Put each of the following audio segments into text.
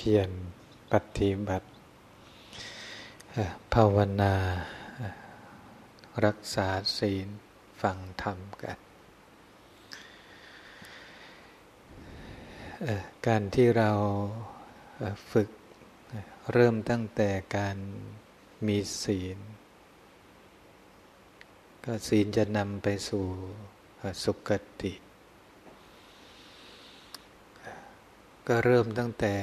พียรปฏิบัติ ภาวนา รักษาศีลฟังธรรมกัน การที่เราฝึกเริ่มตั้งแต่การมีศีล ก็ศีลจะนำไปสู่สุคติ ก็เริ่มตั้งแต่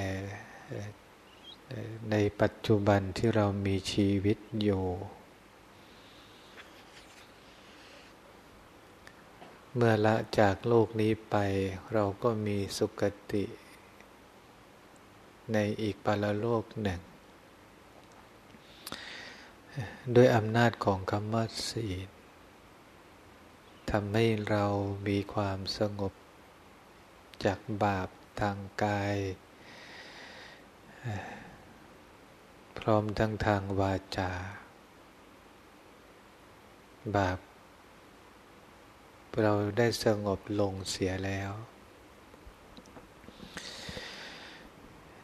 ในปัจจุบันที่เรามีชีวิตอยู่ เมื่อละจากโลกนี้ไป เราก็มีสุคติ ในอีกปรโลกหนึ่ง ด้วยอำนาจของคำว่าศีลทำให้เรามีความสงบจากบาปทางกาย พร้อมทั้งทางวาจา บาป เราได้สงบลงเสียแล้ว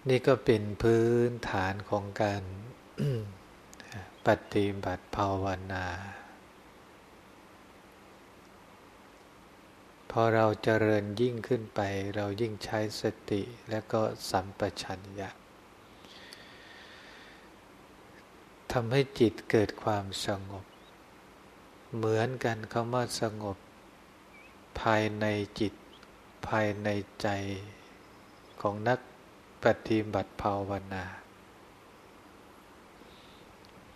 นี่ก็เป็นพื้นฐานของการปฏิบัติภาวนา พอเราเจริญยิ่งขึ้นไป เรายิ่งใช้สติและก็สัมปชัญญะ ทำให้จิตเกิดความสงบ เหมือนกันคำว่าสงบ ภายในจิต ภายในใจของนักปฏิบัติภาวนา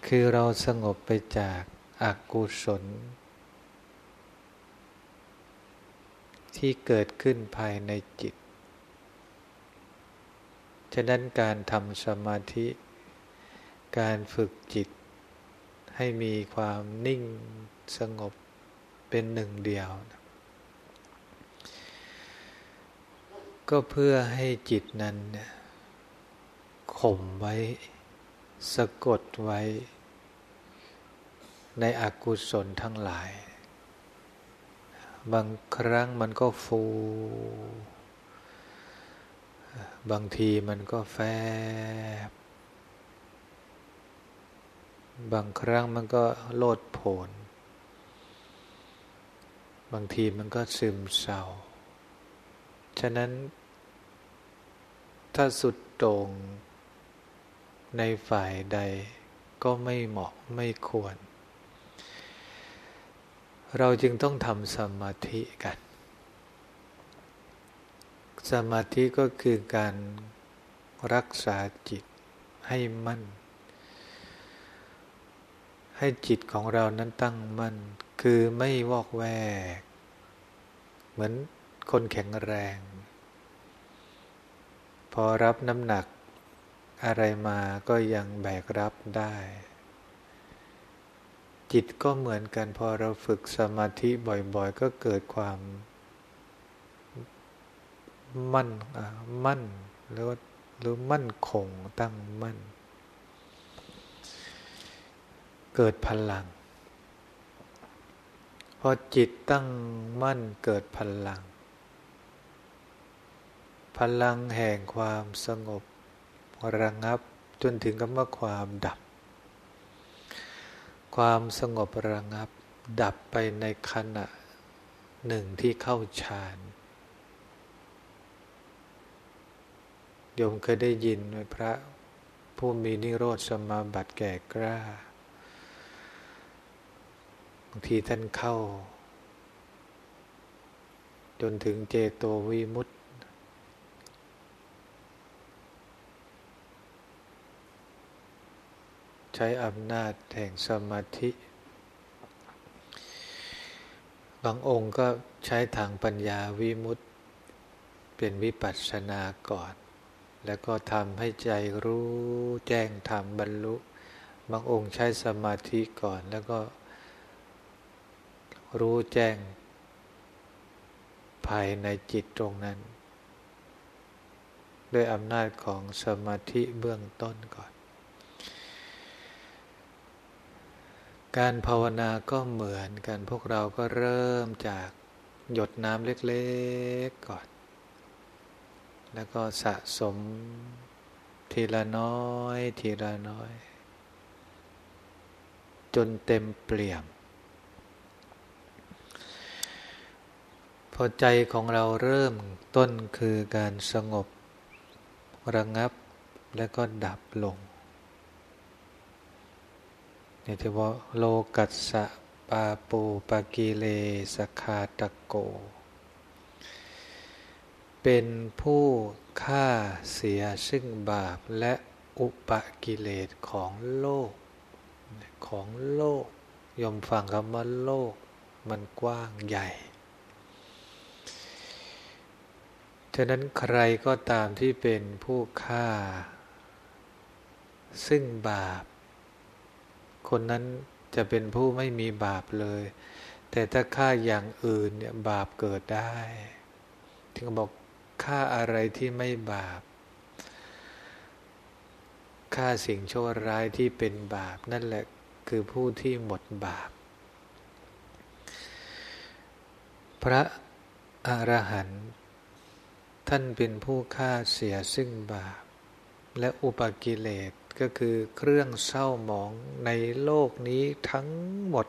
คือเราสงบไปจากอากุศล ที่เกิดขึ้นภายในจิต ฉะนั้นการทำสมาธิ การฝึกจิต ให้มีความนิ่งสงบเป็นหนึ่งเดียว ก็เพื่อให้จิตนั้นข่มไว้ สะกดไว้ ในอกุศลทั้งหลาย บางครั้งมันก็ฟู บางทีมันก็แฟบ บางครั้งมันก็โลดโผน บางทีมันก็ซึมเศร้า ฉะนั้น ถ้าสุดต่งในฝ่ายใดก็ไม่เหมาะไม่ควร เราจึงต้องทำสมาธิกัน สมาธิก็คือการรักษาจิตให้มั่น ให้จิตของเรานั้นตั้งมั่น คือไม่วอกแวก เหมือนคนแข็งแรง พอรับน้ำหนักอะไรมาก็ยังแบกรับได้ จิตก็เหมือนกันพอเราฝึกสมาธิบ่อยๆ ก็เกิดความ มั่นมั่นหรือว่าหรือมั่นคงตั้งมั่น เกิดพลัง พอจิตตั้งมั่นเกิดพลัง พลังแห่งความสงบระงับจนถึงคำว่าความดับ ความสงบระงับ ดับไปในขณะหนึ่งที่เข้าฌานโยมเคยได้ยินไหมพระผู้มีนิโรธสมาบัติแก่กล้าางทีท่านเข้า จนถึงเจโตวิมุตติ ใช้อำนาจแห่งสมาธิ บางองค์ก็ใช้ทางปัญญาวิมุตติ เป็นวิปัสสนาก่อน แล้วก็ทำให้ใจรู้แจ้งธรรมบรรลุ บางองค์ใช้สมาธิก่อนแล้วก็ รู้แจ้ง ภายในจิตตรงนั้น ด้วยอำนาจของสมาธิเบื้องต้นก่อน การภาวนาก็เหมือนกันพวกเราก็เริ่มจากหยดน้ำเล็กๆก่อน แล้วก็สะสมทีละน้อย ทีละน้อย จนเต็มเปี่ยม พอใจของเราเริ่มต้นคือการสงบ ระงับแล้วก็ดับลงนี่ที่ว่าโลกัสสะปาปูปากิเลสคาตะโก เป็นผู้ฆ่าเสียซึ่งบาปและอุปกิเลสของโลก ของโลก ยมฟังคำว่าโลก มันกว้างใหญ่ ฉะนั้นใครก็ตามที่เป็นผู้ฆ่า ซึ่งบาป คนนั้นจะเป็นผู้ไม่มีบาปเลย แต่ถ้าฆ่าอย่างอื่นเนี่ยบาปเกิดได้ถึงบอกฆ่าอะไรที่ไม่บาปฆ่าสิ่งชั่วร้ายที่เป็นบาปนั่นแหละคือผู้ที่หมดบาป พระอรหันต์ ท่านเป็นผู้ฆ่าเสียซึ่งบาป และอุปกิเลสก็คือเครื่องเศร้าหมองในโลกนี้ทั้งหมด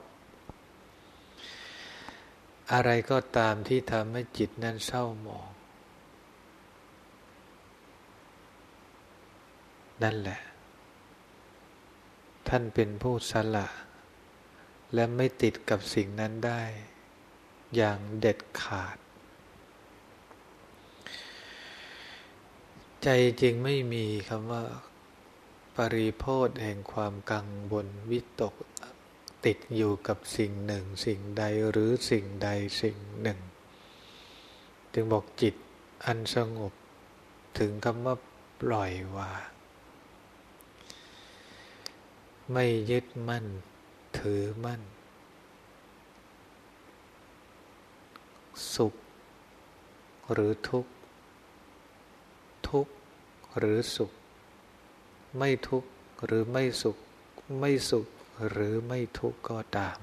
อะไรก็ตามที่ทำให้จิตนั้นเศร้าหมอง นั่นแหละ ท่านเป็นผู้สละ และไม่ติดกับสิ่งนั้นได้ อย่างเด็ดขาด ใจจริงไม่มีคำว่า ปริโพธแห่งความกังวลวิตกติดอยู่กับสิ่งหนึ่ง สิ่งใดหรือสิ่งใดสิ่งหนึ่ง จึงบอกจิตอันสงบถึงคำว่าปล่อยวางไม่ยึดมั่น ถือมั่น สุข หรือทุกข์ทุกข์ หรือสุข ไม่ทุกข์หรือไม่สุข ไม่สุขหรือไม่ทุกข์ก็ตาม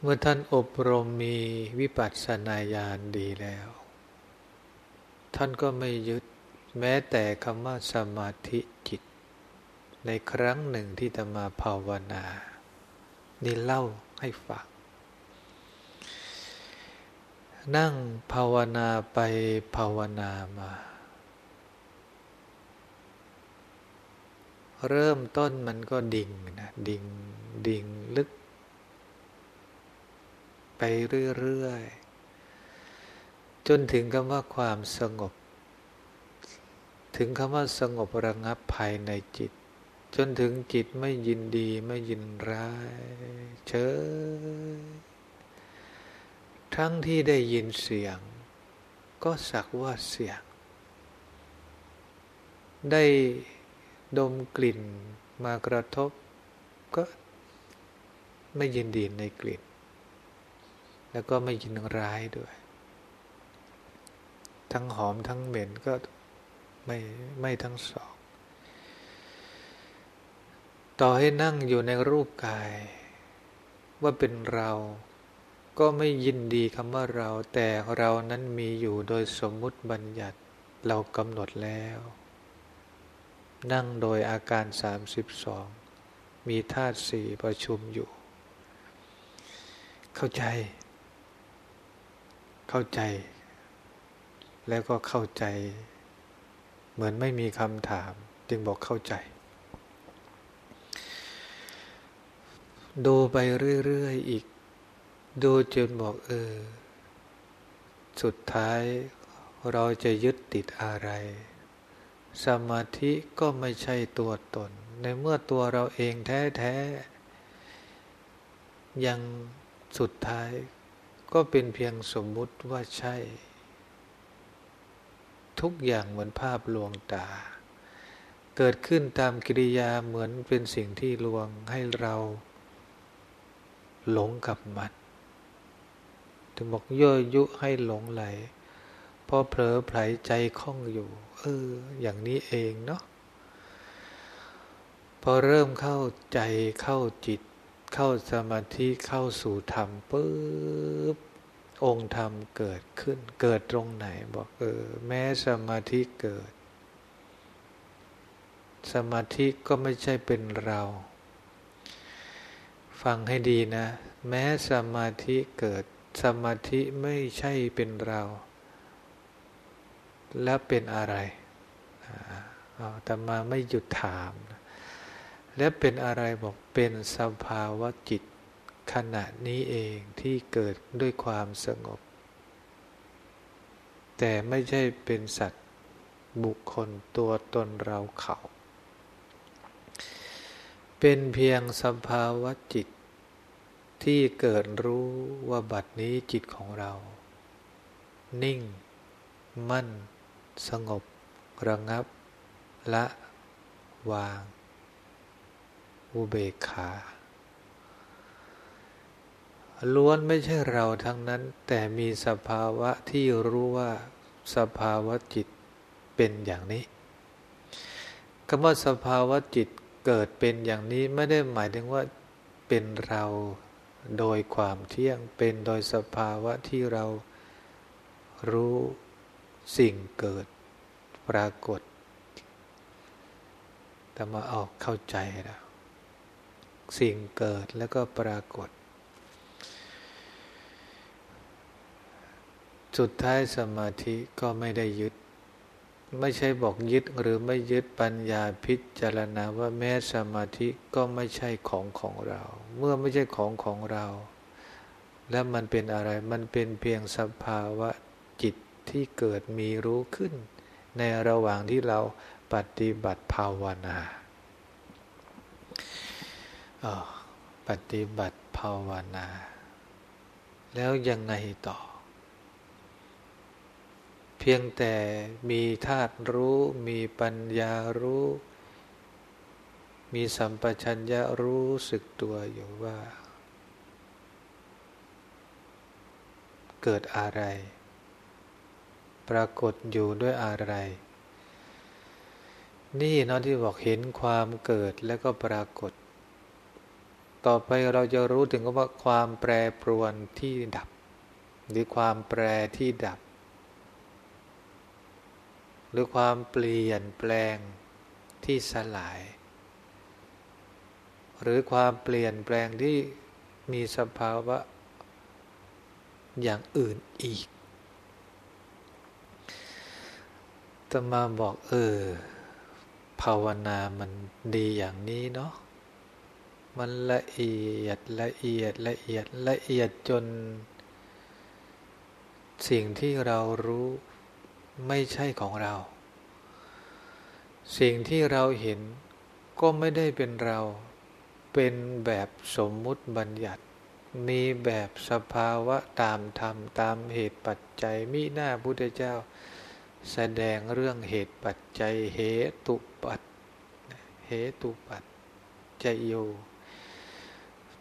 เมื่อท่านอบรมมีวิปัสสนาญาณดีแล้ว ท่านก็ไม่ยึดแม้แต่คำว่าสมาธิจิต ในครั้งหนึ่งที่จะมาภาวนา นี่เล่าให้ฟัง นั่งภาวนาไปภาวนามา เริ่มต้นมันก็ดิ่งนะดิ่งดิ่งลึก ไปเรื่อยๆ จนถึงคำว่าความสงบ ถึงคำว่าสงบระงับภายในจิต จนถึงจิตไม่ยินดีไม่ยินร้าย เฉย ทั้งที่ได้ยินเสียง ก็สักว่าเสียง ได้ดมกลิ่นมากระทบ ก็ไม่ยินดีในกลิ่น แล้วก็ไม่ยินร้ายด้วย ทั้งหอมทั้งเหม็นก็ไม่ไม่ทั้งสอง ต่อให้นั่งอยู่ในรูปกาย ว่าเป็นเรา ก็ไม่ยินดีคำว่าเรา แต่เรานั้นมีอยู่โดยสมมุติบัญญัติเรากำหนดแล้ว นั่งโดยอาการ 32 มีธาตุสี่ประชุมอยู่ เข้าใจ เข้าใจ แล้วก็เข้าใจ เหมือนไม่มีคำถาม จึงบอกเข้าใจดูไปเรื่อย ๆ อีก ดูจนบอกเออ สุดท้ายเราจะยึดติดอะไร สมาธิก็ไม่ใช่ตัวตน ในเมื่อตัวเราเองแท้ๆ ยังสุดท้ายก็เป็นเพียงสมมุติว่าใช่ ทุกอย่างเหมือนภาพลวงตา เกิดขึ้นตามกิริยาเหมือนเป็นสิ่งที่ลวงให้เราหลงกับมัน ถึงบอกย่อยุให้หลงไหลพอเผลอไผลใจคล่องอยู่ เออ อย่างนี้เองเนาะพอเริ่มเข้าใจเข้าจิต เข้าสมาธิเข้าสู่ธรรมปุ๊บองค์ธรรมเกิดขึ้น เกิดตรงไหนบอกเออ แม้สมาธิเกิด สมาธิก็ไม่ใช่เป็นเรา ฟังให้ดีนะ แม้สมาธิเกิด สมาธิไม่ใช่เป็นเรา แล้วเป็นอะไรแต่มาไม่หยุดถาม แล้วเป็นอะไรบอกเป็นสภาวะจิตขณะนี้เองที่เกิดด้วยความสงบ แต่ไม่ใช่เป็นสัตว์บุคคลตัวตนเราเขา เป็นเพียงสภาวะจิต ที่เกิดรู้ว่าบัดนี้จิตของเรา นิ่ง มั่น สงบ ระงับ ละ วาง อุเบกขา ล้วนไม่ใช่เราทั้งนั้น แต่มีสภาวะที่รู้ว่าสภาวะจิตเป็นอย่างนี้คำว่าสภาวะจิตเกิดเป็นอย่างนี้ไม่ได้หมายถึงว่าเป็นเรา โดยความเที่ยงเป็นโดยสภาวะที่เรารู้สิ่งเกิดปรากฏ แต่มาออกเข้าใจแล้วสิ่งเกิดแล้วก็ปรากฏ สุดท้ายสมาธิก็ไม่ได้ยึด ไม่ใช่บอกยึดหรือไม่ยึดปัญญาพิจารณาว่าแม้สมาธิก็ไม่ใช่ของของเรา เมื่อไม่ใช่ของของเรา แล้วมันเป็นอะไรมันเป็นเพียงสภาวะจิตที่เกิดมีรู้ขึ้น ในระหว่างที่เราปฏิบัติภาวนาปฏิบัติภาวนา แล้วยังไงต่อ พียงแต่มีธาตุรู้ มีปัญญารู้ มีสัมปชัญญะรู้สึกตัวอยู่ว่า เกิดอะไร ปรากฏอยู่ด้วยอะไร นี่เนาะที่บอกเห็นความเกิดแล้วก็ปรากฏ ต่อไปเราจะรู้ถึงว่าความแปรปรวนที่ดับ หรือความแปรที่ดับ หรือความเปลี่ยนแปลงที่สลาย หรือความเปลี่ยนแปลงที่มีสภาวะอย่างอื่นอีกตมาบอกเออ ภาวนามันดีอย่างนี้เนาะ มันละเอียดละเอียดละเอียดละเอียดจน สิ่งที่เรารู้ ไม่ใช่ของเรา สิ่งที่เราเห็นก็ไม่ได้เป็นเราเป็นแบบสมมุติบัญญัติ มีแบบสภาวะตามธรรมตามเหตุปัจจัยมิหน้าพุทธเจ้า แสดงเรื่องเหตุปัจจัยเหตุปัจเหตุปัจจโย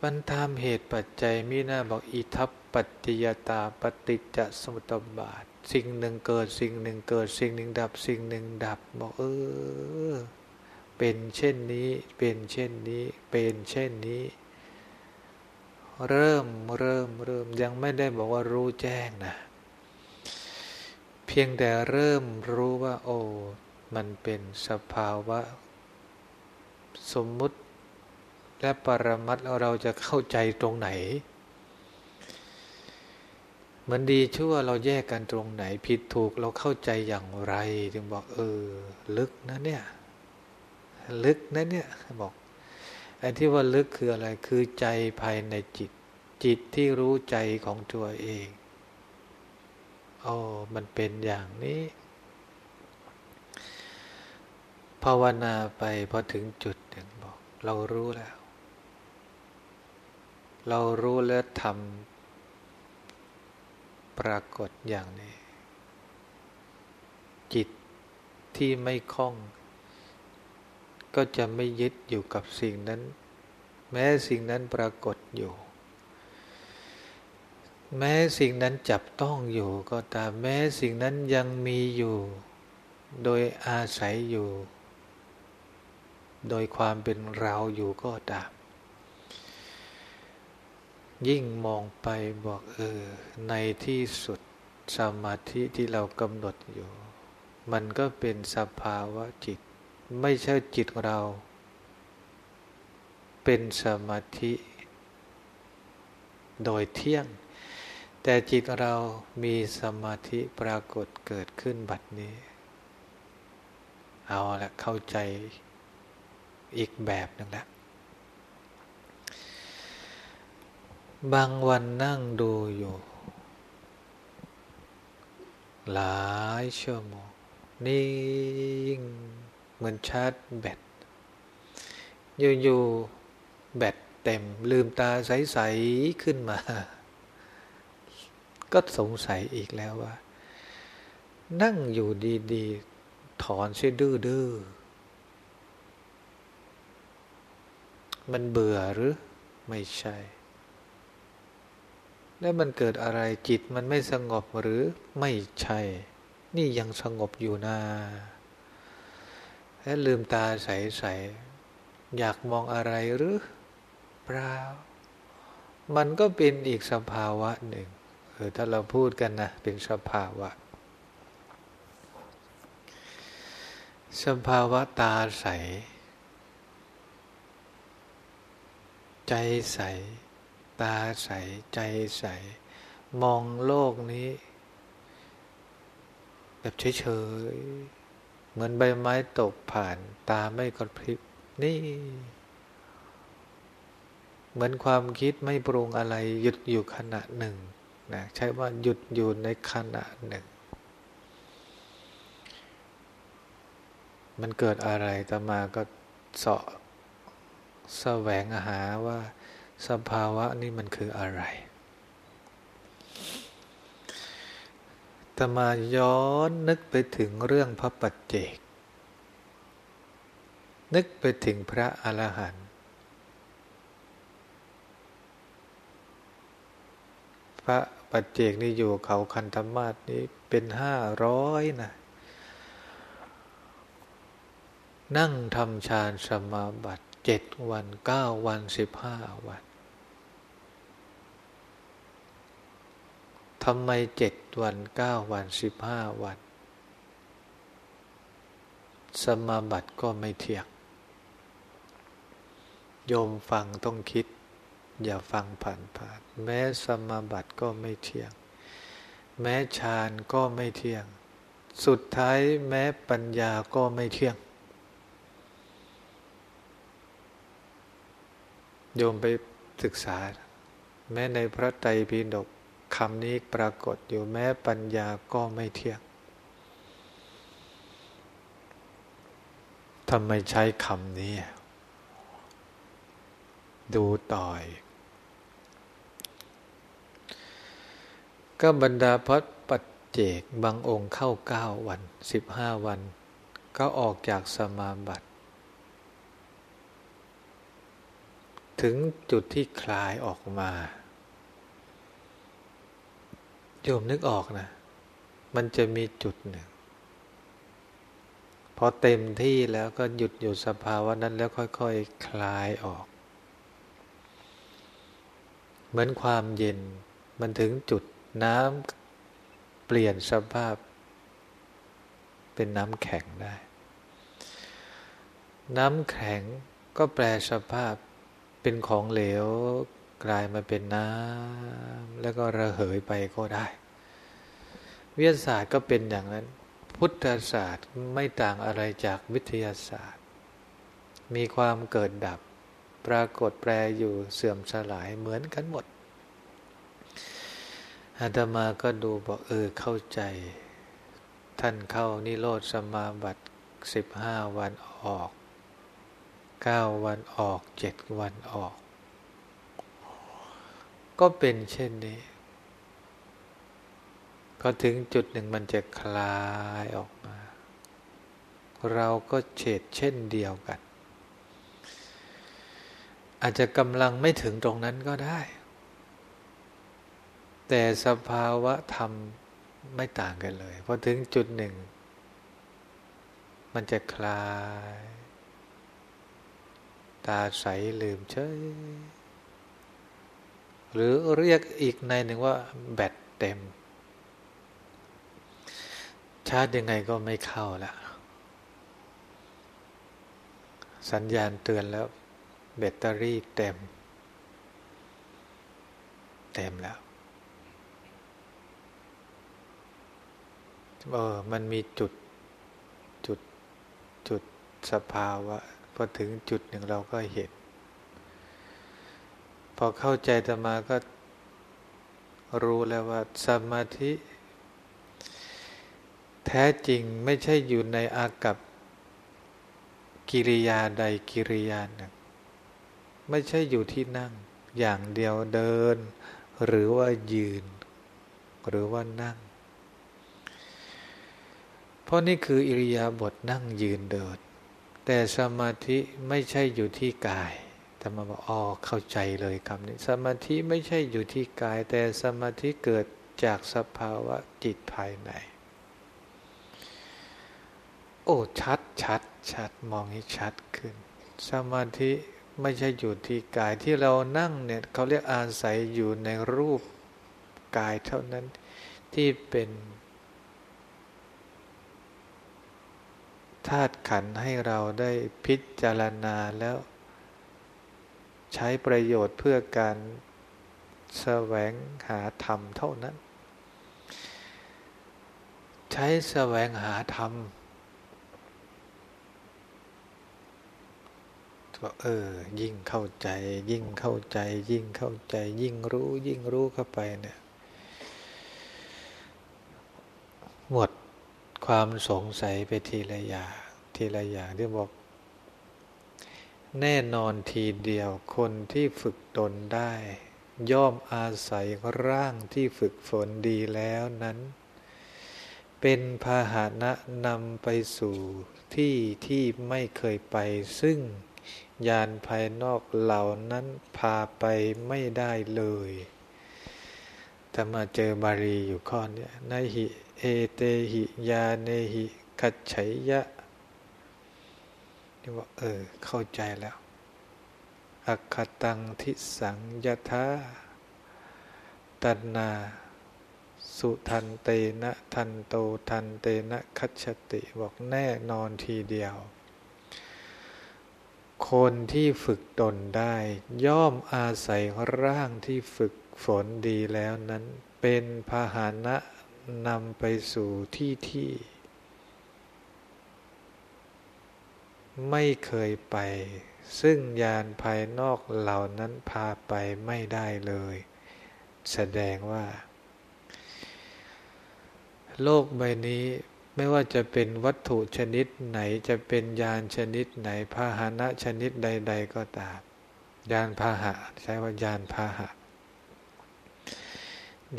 บรรทามเหตุปัจจัยมีหน้าบอกอิทัปปัจจยตาปฏิจจสมุตบาท สิ่งหนึ่งเกิดสิ่งหนึ่งเกิด สิ่งหนึ่งดับ สิ่งหนึ่งดับ บอกเออ เป็นเช่นนี้ เป็นเช่นนี้ เป็นเช่นนี้ เริ่มเริ่มเริ่มยังไม่ได้บอกว่ารู้แจ้งนะ เพียงแต่เริ่มรู้ว่า โอ้มันเป็นสภาวะ สมมุติและปรมัตเราจะเข้าใจตรงไหน มือนดีชั่วเราแยกกันตรงไหนผิดถูกเราเข้าใจอย่างไรจึงบอกเออ ลึกนะเนี่ย ลึกนะเนี่ยบอกไอ้ที่ว่าลึกคืออะไรคือใจภายในจิต จิตที่รู้ใจของตัวเองอ๋อมันเป็นอย่างนี้ ภาวนาไปพอถึงจุดหนึ่งบอก เรารู้แล้ว เรารู้แล้วทำ ปรากฏอย่างนี้ จิตที่ไม่คล้อง ก็จะไม่ยึดอยู่กับสิ่งนั้น แม้สิ่งนั้นปรากฏอยู่ แม้สิ่งนั้นจับต้องอยู่ก็ตามแม้สิ่งนั้นยังมีอยู่ โดยอาศัยอยู่ โดยความเป็นเราอยู่ก็ตาม ยิ่งมองไปบอกเออ ในที่สุดสมาธิที่เรากำหนดอยู่ มันก็เป็นสภาวะจิต ไม่ใช่จิตเรา เป็นสมาธิ โดยเที่ยง แต่จิตเรามีสมาธิปรากฏเกิดขึ้นบัดนี้ เอาละเข้าใจอีกแบบหนึ่งแล้ว บางวันนั่งดูอยู่ หลายชั่วโมงนิ่งเหมือนชาร์จแบต อยู่ ๆ แบตเต็มลืมตาใส ๆ ขึ้นมา ก็สงสัยอีกแล้วว่า นั่งอยู่ดี ๆ ถอนเสียดื้อ ๆ มันเบื่อหรือ ไม่ใช่ แล้วมันเกิดอะไรจิตมันไม่สงบหรือไม่ใช่ นี่ยังสงบอยู่นาแล้วลืมตาใสๆอยากมองอะไรหรือเปล่ามันก็เป็นอีกสภาวะหนึ่งเออถ้าเราพูดกันนะเป็นสภาวะ สภาวะตาใส ใจใส ตาใสใจใส มองโลกนี้ แบบเฉยๆ เหมือนใบไม้ตกผ่านตาไม่กระพริบ นี่ เหมือนความคิดไม่ปรุงอะไร หยุดอยู่ขณะหนึ่งนะใช้ว่าหยุดอยู่ในขณะหนึ่ง มันเกิดอะไรต่อมาก็เสาะแสวงหาว่า สภาวะนี่มันคืออะไรตมาย้อนนึกไปถึงเรื่องพระปัจเจก นึกไปถึงพระอรหันต์พระปัจเจกนี่อยู่เขาคันธมาศนี่เป็นห้าร้อยนะ นั่งทำฌานสมาบัติ เจ็ดวันเก้าวันสิบห้าวันทำไมเจ็ดวันเก้าวันสิบห้าวัน สมาบัติก็ไม่เที่ยงโยมฟังต้องคิด อย่าฟังผ่านผ่านแม้สมาบัติก็ไม่เที่ยง แม้ฌานก็ไม่เที่ยง สุดท้ายแม้ปัญญาก็ไม่เที่ยง โยมไปศึกษา แม้ในพระไตรปิฎกคำนี้ปรากฏอยู่แม้ปัญญาก็ไม่เที่ยงทำไมใช้คำนี้ ดูต่อยก็บรรดาพระปัจเจกบางองค์เข้าเก้าวันสิบห้าวัน ก็ออกจากสมาบัติ ถึงจุดที่คลายออกมาโยมนึกออกนะ มันจะมีจุดหนึ่ง พอเต็มที่แล้วก็หยุดอยู่สภาวะนั้นแล้วค่อยๆคคลายออก เหมือนความเย็น มันถึงจุดน้ำเปลี่ยนสภาพ เป็นน้ำแข็งได้ น้ำแข็งก็แปลสภาพ เป็นของเหลวกลายมาเป็นน้ำแล้วก็ระเหยไปก็ได้ วิทยาศาสตร์ก็เป็นอย่างนั้น พุทธศาสตร์ไม่ต่างอะไรจากวิทยาศาสตร์ มีความเกิดดับ ปรากฏแปรอยู่เสื่อมสลายเหมือนกันหมดอาตมาก็ดูบอกเออเข้าใจ ท่านเข้านิโรธสมาบัติสิบห้าวันออก เก้าวันออกเจ็ดวันออก ก็เป็นเช่นนี้ พอถึงจุดหนึ่งมันจะคลายออกมา เราก็เฉดเช่นเดียวกัน อาจจะกำลังไม่ถึงตรงนั้นก็ได้ แต่สภาวะธรรมไม่ต่างกันเลย พอถึงจุดหนึ่ง มันจะคลาย ตาใสลืมเฉยหรือเรียกอีกในหนึ่งว่าแบตเต็ม ชาร์จยังไงก็ไม่เข้าละสัญญาณเตือนแล้วแบตเตอรี่เต็ม เต็มแล้วเออมันมีจุดจุดจุดสภาวะ พอถึงจุดหนึ่งเราก็เห็น พอเข้าใจธรรมาก็รู้แล้วว่าสมาธิ แท้จริงไม่ใช่อยู่ในอากับกิริยาใดกิริยาหนึ่ง ไม่ใช่อยู่ที่นั่ง อย่างเดียวเดิน หรือว่ายืน หรือว่านั่ง เพราะนี่คืออิริยาบถนั่งยืนเดิน แต่สมาธิไม่ใช่อยู่ที่กายแต่มาบอกอ๋อเข้าใจเลยคำนี้ สมาธิไม่ใช่อยู่ที่กาย แต่สมาธิเกิดจากสภาวะจิตภายใน โอ้ชัดชัดชัดมองให้ชัดขึ้น สมาธิไม่ใช่อยู่ที่กายที่เรานั่งเนี่ยเขาเรียกอาศัยอยู่ในรูปกายเท่านั้นที่เป็น ธาตุขันให้เราได้พิจารณาแล้ว ใช้ประโยชน์เพื่อการแสวงหาธรรมเท่านั้น ใช้แสวงหาธรรมก็เออ ยิ่งเข้าใจ ยิ่งเข้าใจ ยิ่งเข้าใจ ยิ่งรู้ ยิ่งรู้เข้าไปเนี่ย หมด ความสงสัยไปทีละอย่างทีละอย่างที่บอก แน่นอนทีเดียวคนที่ฝึกตนได้ ย่อมอาศัยร่างที่ฝึกฝนดีแล้วนั้น เป็นพาหนะนำไปสู่ที่ที่ไม่เคยไป ซึ่งยานภายนอกเหล่านั้นพาไปไม่ได้เลยแต่มาเจอบาลีอยู่ข้อนี้นหิ เอเตหิยาเนหิกัจฉยะนี่ว่าเออ เข้าใจแล้วอัคตังทิสังยถาตันนา สุทันเตนะทันโตทันเตนะคัจติบอกแน่นอนทีเดียว คนที่ฝึกตนได้ ย่อมอาศัยร่างที่ฝึกฝนดีแล้วนั้น เป็นพาหนะ นำไปสู่ที่ที่ ไม่เคยไป ซึ่งยานภายนอกเหล่านั้นพาไปไม่ได้เลย แสดงว่า โลกใบนี้ไม่ว่าจะเป็นวัตถุชนิดไหนจะเป็นยานชนิดไหนพาหนะชนิดใด ๆ ก็ตามยานพาหะ ใช้ว่ายานพาหะ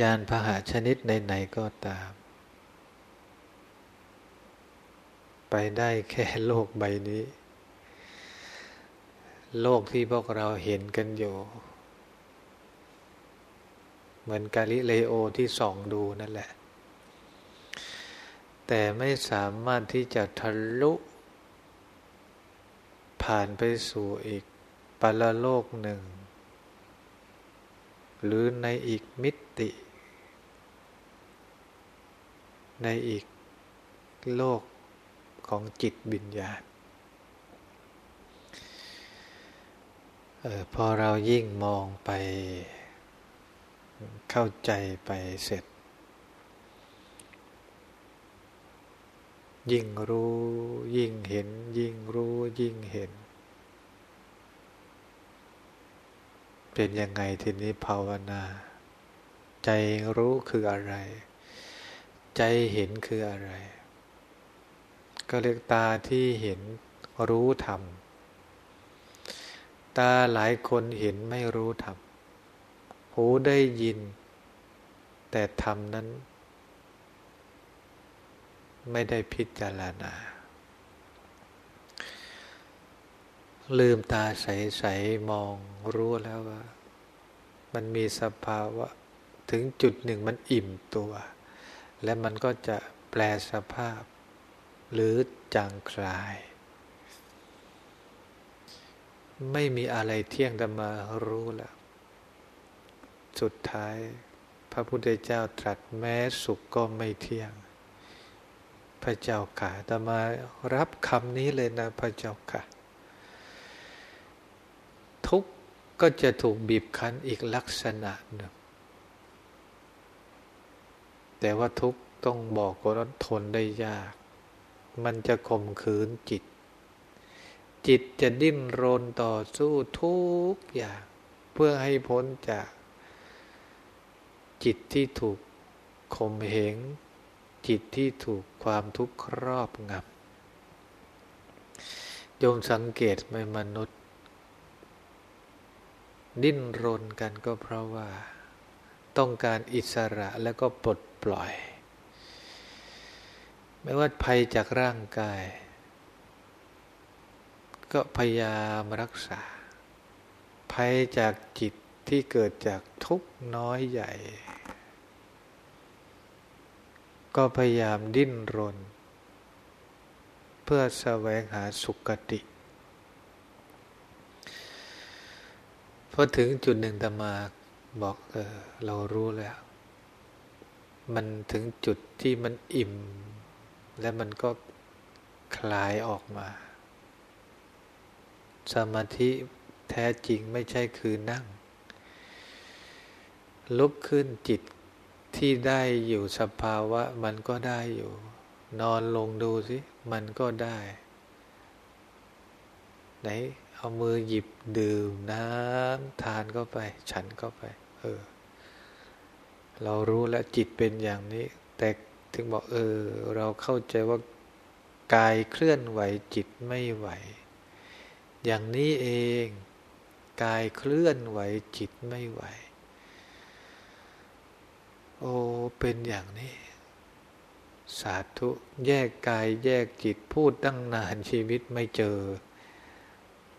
ยานพาหะชนิดไหนๆก็ตาม ไปได้แค่โลกใบนี้ โลกที่พวกเราเห็นกันอยู่ เหมือนกาลิเลโอที่ส่องดูนั่นแหละ แต่ไม่สามารถที่จะทะลุผ่านไปสู่อีกปรโลกหนึ่ง หรือในอีกมิติ ในอีกโลกของจิตบิญญาณออพอเรายิ่งมองไปเข้าใจไปเสร็จ ยิ่งรู้ยิ่งเห็น ยิ่งรู้ยิ่งเห็น เป็นยังไงทีนี้ภาวนา ใจรู้คืออะไร ใจเห็นคืออะไร ก็เรียกตาที่เห็นรู้ธรรม ตาหลายคนเห็นไม่รู้ธรรม หูได้ยิน แต่ธรรมนั้น ไม่ได้พิจารณา ลืมตาใส ๆ มองรู้แล้วว่า มันมีสภาวะ ถึงจุดหนึ่งมันอิ่มตัว และมันก็จะแปลสภาพ หรือจางคลาย ไม่มีอะไรเที่ยงแต่มารู้แล้ว สุดท้าย พระพุทธเจ้าตรัสแม้สุขก็ไม่เที่ยง พระเจ้าค่ะแต่มารับคำนี้เลยนะพระเจ้าค่ะ ทุกก็จะถูกบีบคั้นอีกลักษณะหนึ่ง แต่ว่าทุกต้องบอกว่าทนได้ยาก มันจะข่มขืนจิต จิตจะดิ้นรนต่อสู้ทุกอย่าง เพื่อให้พ้นจากจิตที่ถูกข่มเหง จิตที่ถูกความทุกข์ครอบงำโยมสังเกตไหมมนุษย์ ดิ้นรนกันก็เพราะว่า ต้องการอิสระแล้วก็ปลด ปล่อย ไม่ว่าภัยจากร่างกาย ก็พยายามรักษา ภัยจากจิตที่เกิดจากทุกน้อยใหญ่ ก็พยายามดิ้นรน เพื่อแสวงหาสุคติพอถึงจุดหนึ่งตมาบอกเออเรารู้แล้ว มันถึงจุดที่มันอิ่ม และมันก็คลายออกมา สมาธิแท้จริงไม่ใช่คือนั่ง ลุกขึ้นจิตที่ได้อยู่สภาวะ มันก็ได้อยู่ นอนลงดูสิ มันก็ได้ ไหน เอามือหยิบดื่มน้ำทานเข้าไป ฉันเข้าไป เออ เรารู้แล้วจิตเป็นอย่างนี้ แต่ถึงบอกเออ เราเข้าใจว่ากายเคลื่อนไหวจิตไม่ไหว อย่างนี้เอง กายเคลื่อนไหวจิตไม่ไหว โอ้เป็นอย่างนี้ สาธุแยกกายแยกจิตพูดตั้งนานชีวิตไม่เจอ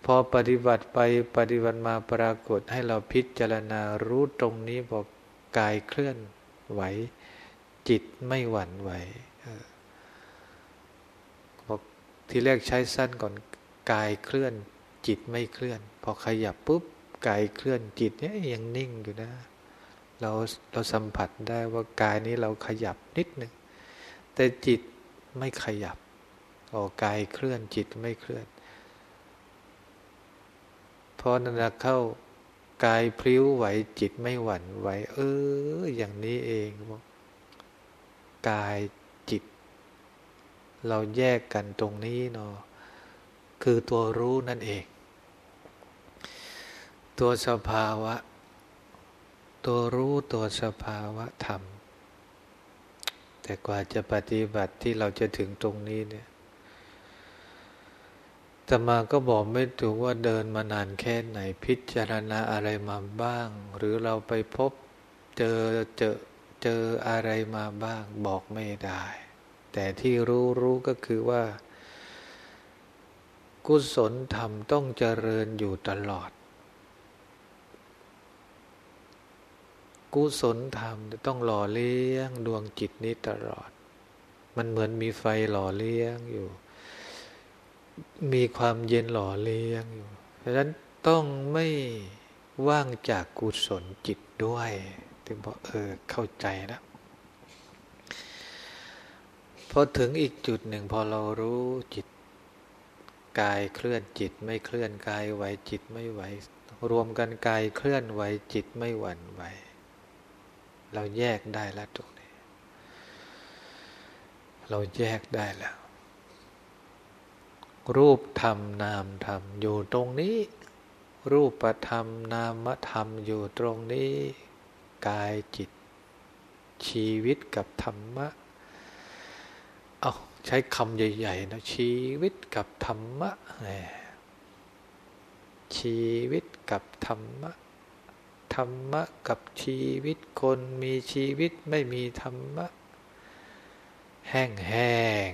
พอปฏิบัติไปปฏิบัติมาปรากฏให้เราพิจารณารู้ตรงนี้บอก กายเคลื่อนไหว จิตไม่หวั่นไหวบอกที่แรกใช้สั้นก่อนกายเคลื่อน จิตไม่เคลื่อน พอขยับปุ๊บกายเคลื่อนจิตเนี่ยยังนิ่งอยู่นะ เราเราสัมผัสได้ว่ากายนี้เราขยับนิดหนึ่งแต่จิตไม่ขยับโอ้กายเคลื่อนจิตไม่เคลื่อนพอนันเข้า กายพลิ้วไหวจิตไม่หวั่นไหวเออ อย่างนี้เองบอกกายจิต เราแยกกันตรงนี้เนาะคือตัวรู้นั่นเอง ตัวสภาวะ ตัวรู้ตัวสภาวะธรรม แต่กว่าจะปฏิบัติที่เราจะถึงตรงนี้เนี่ย ตมาก็บอกไม่ถูกว่าเดินมานานแค่ไหนพิจารณาอะไรมาบ้าง หรือเราไปพบเจอเจอเจออะไรมาบ้าง บอกไม่ได้ แต่ที่รู้รู้ก็คือว่า กุศลธรรมต้องเจริญอยู่ตลอด กุศลธรรมต้องหล่อเลี้ยงดวงจิตนี้ตลอด มันเหมือนมีไฟหล่อเลี้ยงอยู่ มีความเย็นหล่อเลี้ยงอยู่เพราะฉะนั้นต้องไม่ว่างจากกุศลจิตด้วย ถึงบอกเออเข้าใจแล้วพอถึงอีกจุดหนึ่งพอเรารู้จิตกายเคลื่อนจิตไม่เคลื่อนกายไหวจิตไม่ไหว รวมกันกายเคลื่อนไหวจิตไม่หวั่นไหว เราแยกได้แล้วตรงนี้ เราแยกได้แล้ว รูปธรรมนามธรรมอยู่ตรงนี้ รูปธรรมนามธรรมอยู่ตรงนี้ กายจิต ชีวิตกับธรรมะเอาใช้คำใหญ่ๆนะชีวิตกับธรรมะชีวิตกับธรรมะธรรมะกับชีวิตคนมีชีวิตไม่มีธรรมะ แห้งแห้ง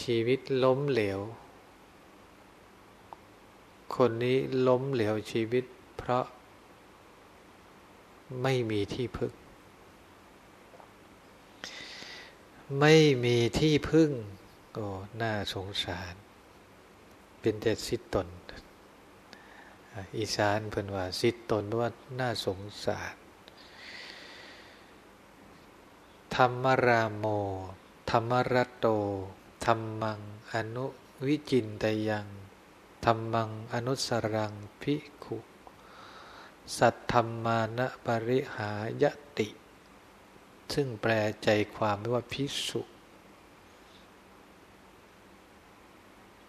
ชีวิตล้มเหลว คนนี้ล้มเหลวชีวิต เพราะไม่มีที่พึ่ง ไม่มีที่พึ่งโอ้น่าสงสาร เป็นแต่สิตน อีสานเพิ่นว่า สิตนว่าน่าสงสาร ธรรมรามโม ธรรมรัตโต ธรรมังอนุวิจินตยังธรรมังอนุสรังพิขุสัตธรรมานะปริหายติ ซึ่งแปลใจความว่าพิสุ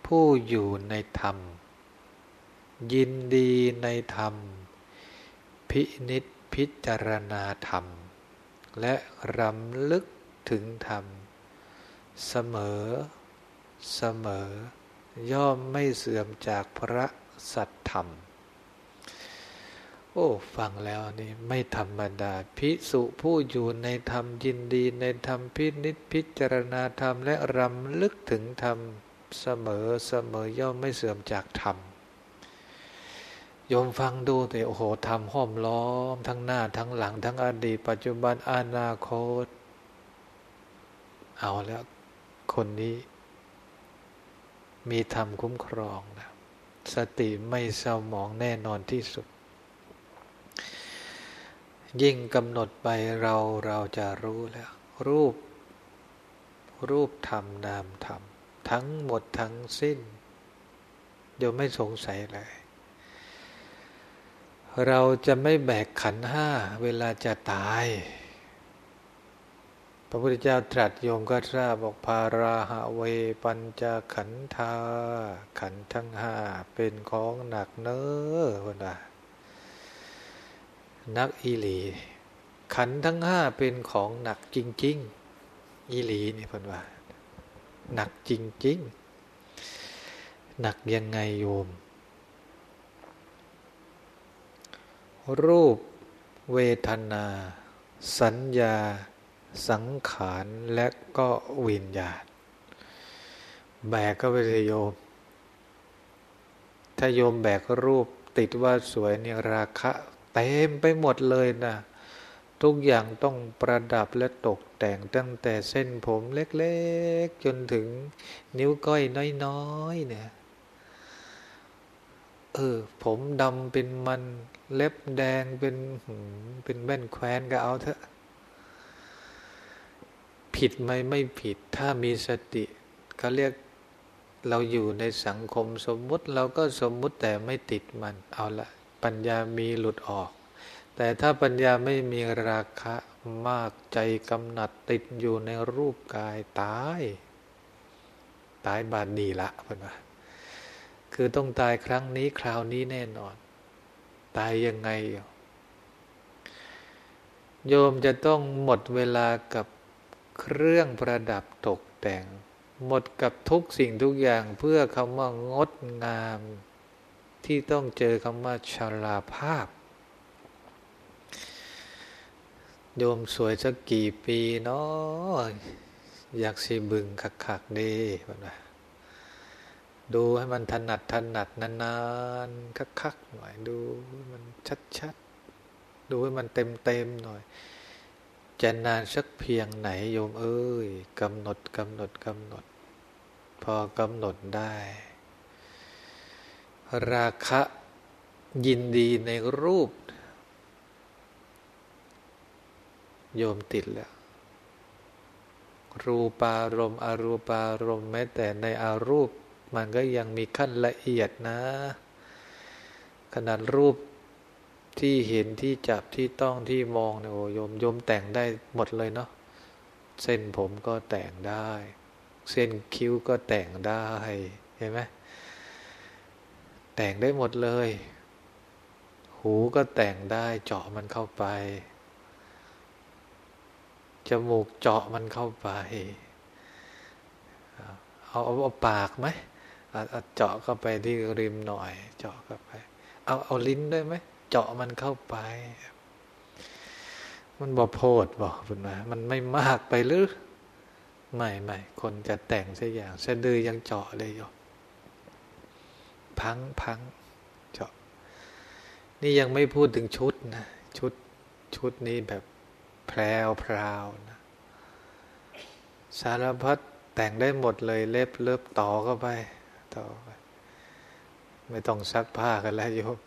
ผู้อยู่ในธรรม ยินดีในธรรม พินิษพิจารณาธรรม และรำลึกถึงธรรม เสมอ เสมอ ย่อมไม่เสื่อมจากพระสัตธรรม โอ้ ฟังแล้วนี่ไม่ธรรมดา พิสุผู้อยู่ในธรรมยินดีในธรรมพินิษพิจารณาธรรมและรำลึกถึงธรรมเสมอเสมอย่อมไม่เสื่อมจากธรรมโยมฟังดูแต่โอ้โหธรรมห้อมล้อม ทั้งหน้าทั้งหลัง ทั้งอดีต ปัจจุบันอนาคต เอาแล้ว คนนี้ มีธรรมคุ้มครองนะสติไม่เศร้าหมองแน่นอนที่สุด ยิ่งกำหนดไปเราเราจะรู้แล้ว รูป รูปธรรมนามธรรม ทั้งหมดทั้งสิ้นโยมไม่สงสัยเลย เราจะไม่แบกขันห้าเวลาจะตาย พระพุทธเจ้าตรัสโยมก็ทราบบอกพาราหะเวปัญจขันธา ขันทั้งห้าเป็นของหนักเน้อคนว่านักอีหลี ขันทั้งห้าเป็นของหนักจริง ๆ อีหลีนี่คนว่า หนักจริง ๆ หนักยังไงโยม รูปเวทนา สัญญา สังขารและก็วิญญาณ แบกก็ไปเลยโยม ถ้าโยมแบกรูปติดว่าสวยเนี่ยราคะเต็มไปหมดเลยนะทุกอย่างต้องประดับและตกแต่งตั้งแต่เส้นผมเล็กๆ จนถึงนิ้วก้อยน้อยๆ เนี่ย เออ ผมดำเป็นมัน เล็บแดงเป็นเป็นแว่นแควนก็เอาเถอะ ผิดไหมไม่ผิด ถ้ามีสติเขาเรียกเราอยู่ในสังคมสมมุติเราก็สมมุติแต่ไม่ติดมัน เอาละปัญญามีหลุดออก แต่ถ้าปัญญาไม่มีราคะมากใจกำหนัดติดอยู่ในรูปกายตาย ตายบาดดีละเพื่อนว่าคือต้องตายครั้งนี้คราวนี้แน่นอน ตายยังไง โยมจะต้องหมดเวลากับ เครื่องประดับตกแต่ง หมดกับทุกสิ่งทุกอย่างเพื่อคำว่างดงาม ที่ต้องเจอคำว่าชราภาพ โยมสวยสักกี่ปีเนาะอยากสีบึงขักๆดีแบบดูให้มันถนัดถนัดนานๆคักๆหน่อยดูมันชัดๆ ดูให้มันเต็มๆหน่อย จะนานสักเพียงไหนโยมเอ้ยกำหนดกำหนดกำหนด พอกำหนดได้ ราคะยินดีในรูป โยมติดแล้ว รูปารมณ์อรูปารมณ์แม้แต่ในอารูป มันก็ยังมีขั้นละเอียดนะ ขนาดรูป ที่เห็นที่จับที่ต้องที่มองเนี่ยโอ้ยมโยมแต่งได้หมดเลยเนาะเส้นผมก็แต่งได้ เส้นคิ้วก็แต่งได้เห็นไหมแต่งได้หมดเลย หูก็แต่งได้ เจาะมันเข้าไปจมูกเจาะมันเข้าไป เอาเอาเอาปากไหมเอาเจาะเข้าไปที่ริมหน่อย เจาะเข้าไป เอาเอาลิ้นได้ไหม เจาะมันเข้าไป มันบอโพดบอกคุณมามันไม่มากไปหรือไม่ไม่คนจะแต่งเสักอย่างสะดือยังเจาะเลยโยพังพังเจาะ นี่ยังไม่พูดถึงชุดนะชุดชุดนี้แบบแพรวพราวนะสารพัดแต่งได้หมดเลยเล็บเล็บต่อเข้าไป ต่อไป ไม่ต้องซักผ้ากันแล้วโยม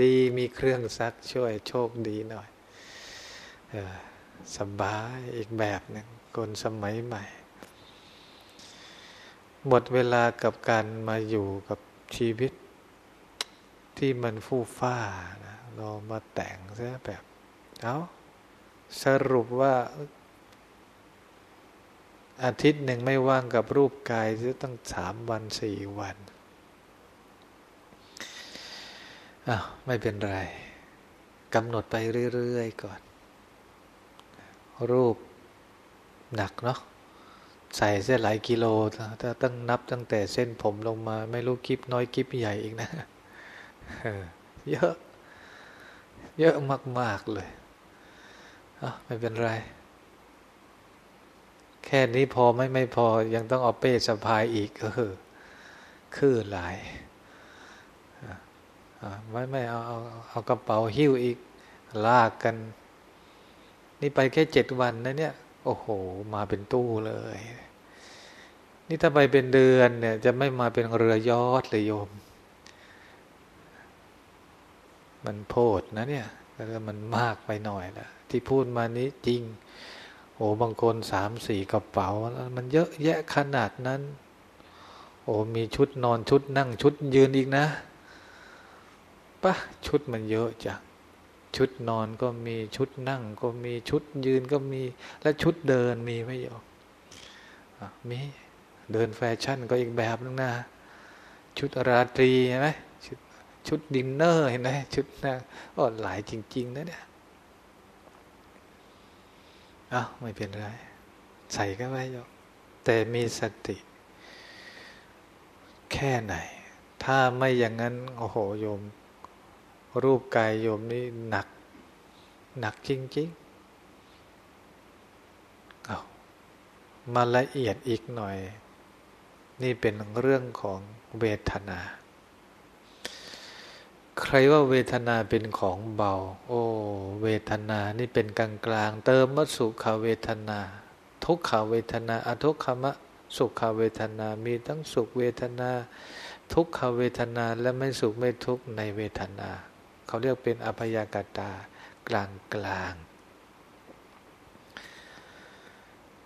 ดีมีเครื่องซักช่วยโชคดีหน่อยออสบายอีกแบบหนึ่งคนสมัยใหม่ หมดเวลากับการมาอยู่กับชีวิตที่มันฟู่ฟ้านะเรามาแต่งซะแบบเอาสรุปว่าอาทิตย์หนึ่งไม่ว่างกับรูปกายจะตั้งสามวันสี่วัน อ้าวไม่เป็นไรกำหนดไปเรื่อยๆก่อน รูปหนักเนาะใส่เส้นหลายกิโลถ้าตั้งนับตั้งแต่เส้นผมลงมา ไม่รู้กิบน้อยกิบใหญ่อีกนะเยอะ เยอะมาก ๆ เลยอไม่เป็นไร แค่นี้พอไม่ไม่พอยังต้องเอาเป้สะพายอีกเออคือหลาย ไม่ไม่เอาเอาเอากระเป๋าหิ้วอีก ลากกัน นี่ไปแค่เจ็ดวันนะเนี่ย โอ้โห มาเป็นตู้เลย นี่ถ้าไปเป็นเดือนเนี่ย จะไม่มาเป็นเรือยอดเลยโยม มันโพดนะเนี่ยแล้วมันมากไปหน่อยละที่พูดมานี้จริง โอ้บางคนสามสี่กระเป๋า มันเยอะแยะขนาดนั้น โอ้มีชุดนอนชุดนั่งชุดยืนอีกนะ ปะชุดมันเยอะจังชุดนอนก็มีชุดนั่งก็มีชุดยืนก็มี และชุดเดินมีไม่เยอะมีเดินแฟชั่นก็อีกแบบนึงนะชุดราตรีใช่ไหมชุดชุดดินเนอร์เห็นไหมชุดนะอ๋อหลายจริง ๆนะเนี่ยอ้าวไม่เป็นไร ใส่ก็ไว้ยกแต่มีสติ แค่ไหน ถ้าไม่อย่างนั้น โอ้โหโยม รูปกายโยมนี่หนัก หนักจริงๆเอามาละเอียดอีกหน่อย นี่เป็นเรื่องของเวทนา ใครว่าเวทนาเป็นของเบา โอ้ เวทนานี่เป็นกลางกลางเติมมสุขเวทนา ทุกขเวทนาอทุกขมะสุขเวทนา มีทั้งสุขเวทนา ทุกขเวทนา และไม่สุขไม่ทุกข์ในเวทนา เขาเรียกเป็นอภยากตากลางกลาง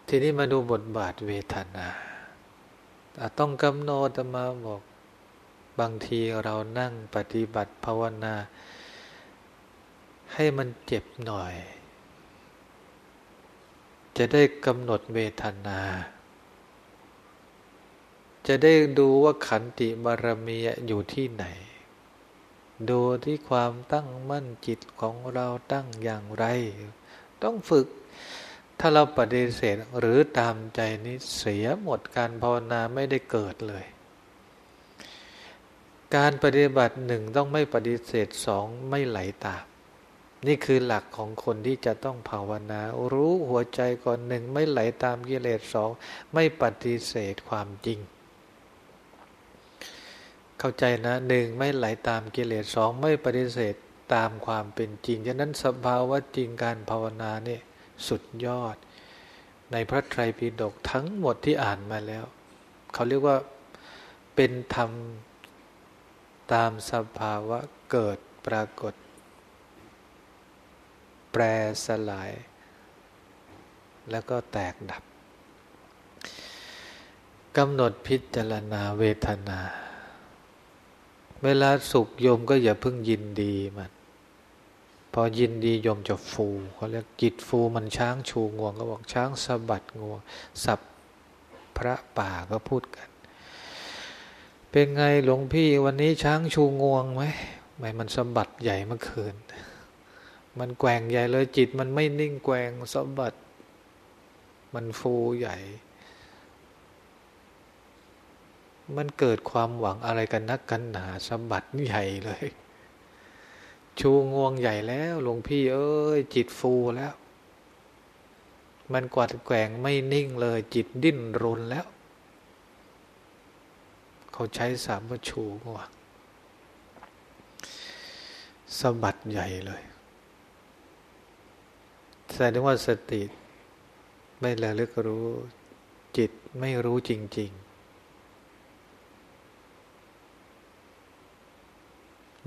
ทีนี้มาดูบทบาทเวทนาต้องกำหนดมาบอกบางทีเรานั่งปฏิบัติภาวนา ให้มันเจ็บหน่อย จะได้กำหนดเวทนา จะได้ดูว่าขันติบารมีอยู่ที่ไหน ดูที่ความตั้งมั่นจิตของเราตั้งอย่างไร ต้องฝึก ถ้าเราปฏิเสธหรือตามใจนี้เสียหมดการภาวนาไม่ได้เกิดเลย การปฏิบัติหนึ่งต้องไม่ปฏิเสธสองไม่ไหลตาม นี่คือหลักของคนที่จะต้องภาวนา รู้หัวใจก่อนหนึ่งไม่ไหลตามกิเลสสองไม่ปฏิเสธความจริง เข้าใจนะหนึ่งไม่ไหลาตามกิเลสสองไม่ปฏิเสธตามความเป็นจริงฉะนั้นสภาวะจริงการภาวนาเนี่ยสุดยอด ในพระไตรปิฎกทั้งหมดที่อ่านมาแล้ว เขาเรียกว่าเป็นธรรมตามสภาวะเกิดปรากฏ แปรสลาย แล้วก็แตกดับกำหนดพิจารณาเวทนา เวลาสุขโยมก็อย่าเพิ่งยินดีมันพอยินดีโยมจะฟูเขาเรียกจิตฟูมันช้างชูงวงก็บอกช้างสะบัดงวงสับพระป่าก็พูดกัน เป็นไงหลวงพี่วันนี้ช้างชูงวงไหมไม่มันสะบัดใหญ่เมื่อคืน มันแกว่งใหญ่เลยจิตมันไม่นิ่งแกว่งสะบัด มันฟูใหญ่ มันเกิดความหวังอะไรกันนักกันหนาสะบัดใหญ่เลย ชูงวงใหญ่แล้วหลวงพี่ เอ้ย จิตฟูแล้ว มันกวาดแกว่งไม่นิ่งเลย จิตดิ้นรนแล้ว เขาใช้สามว่าชูงวงสะบัดใหญ่เลยแสดงว่าสติ ไม่ระลึกรู้ จิตไม่รู้จริง ๆ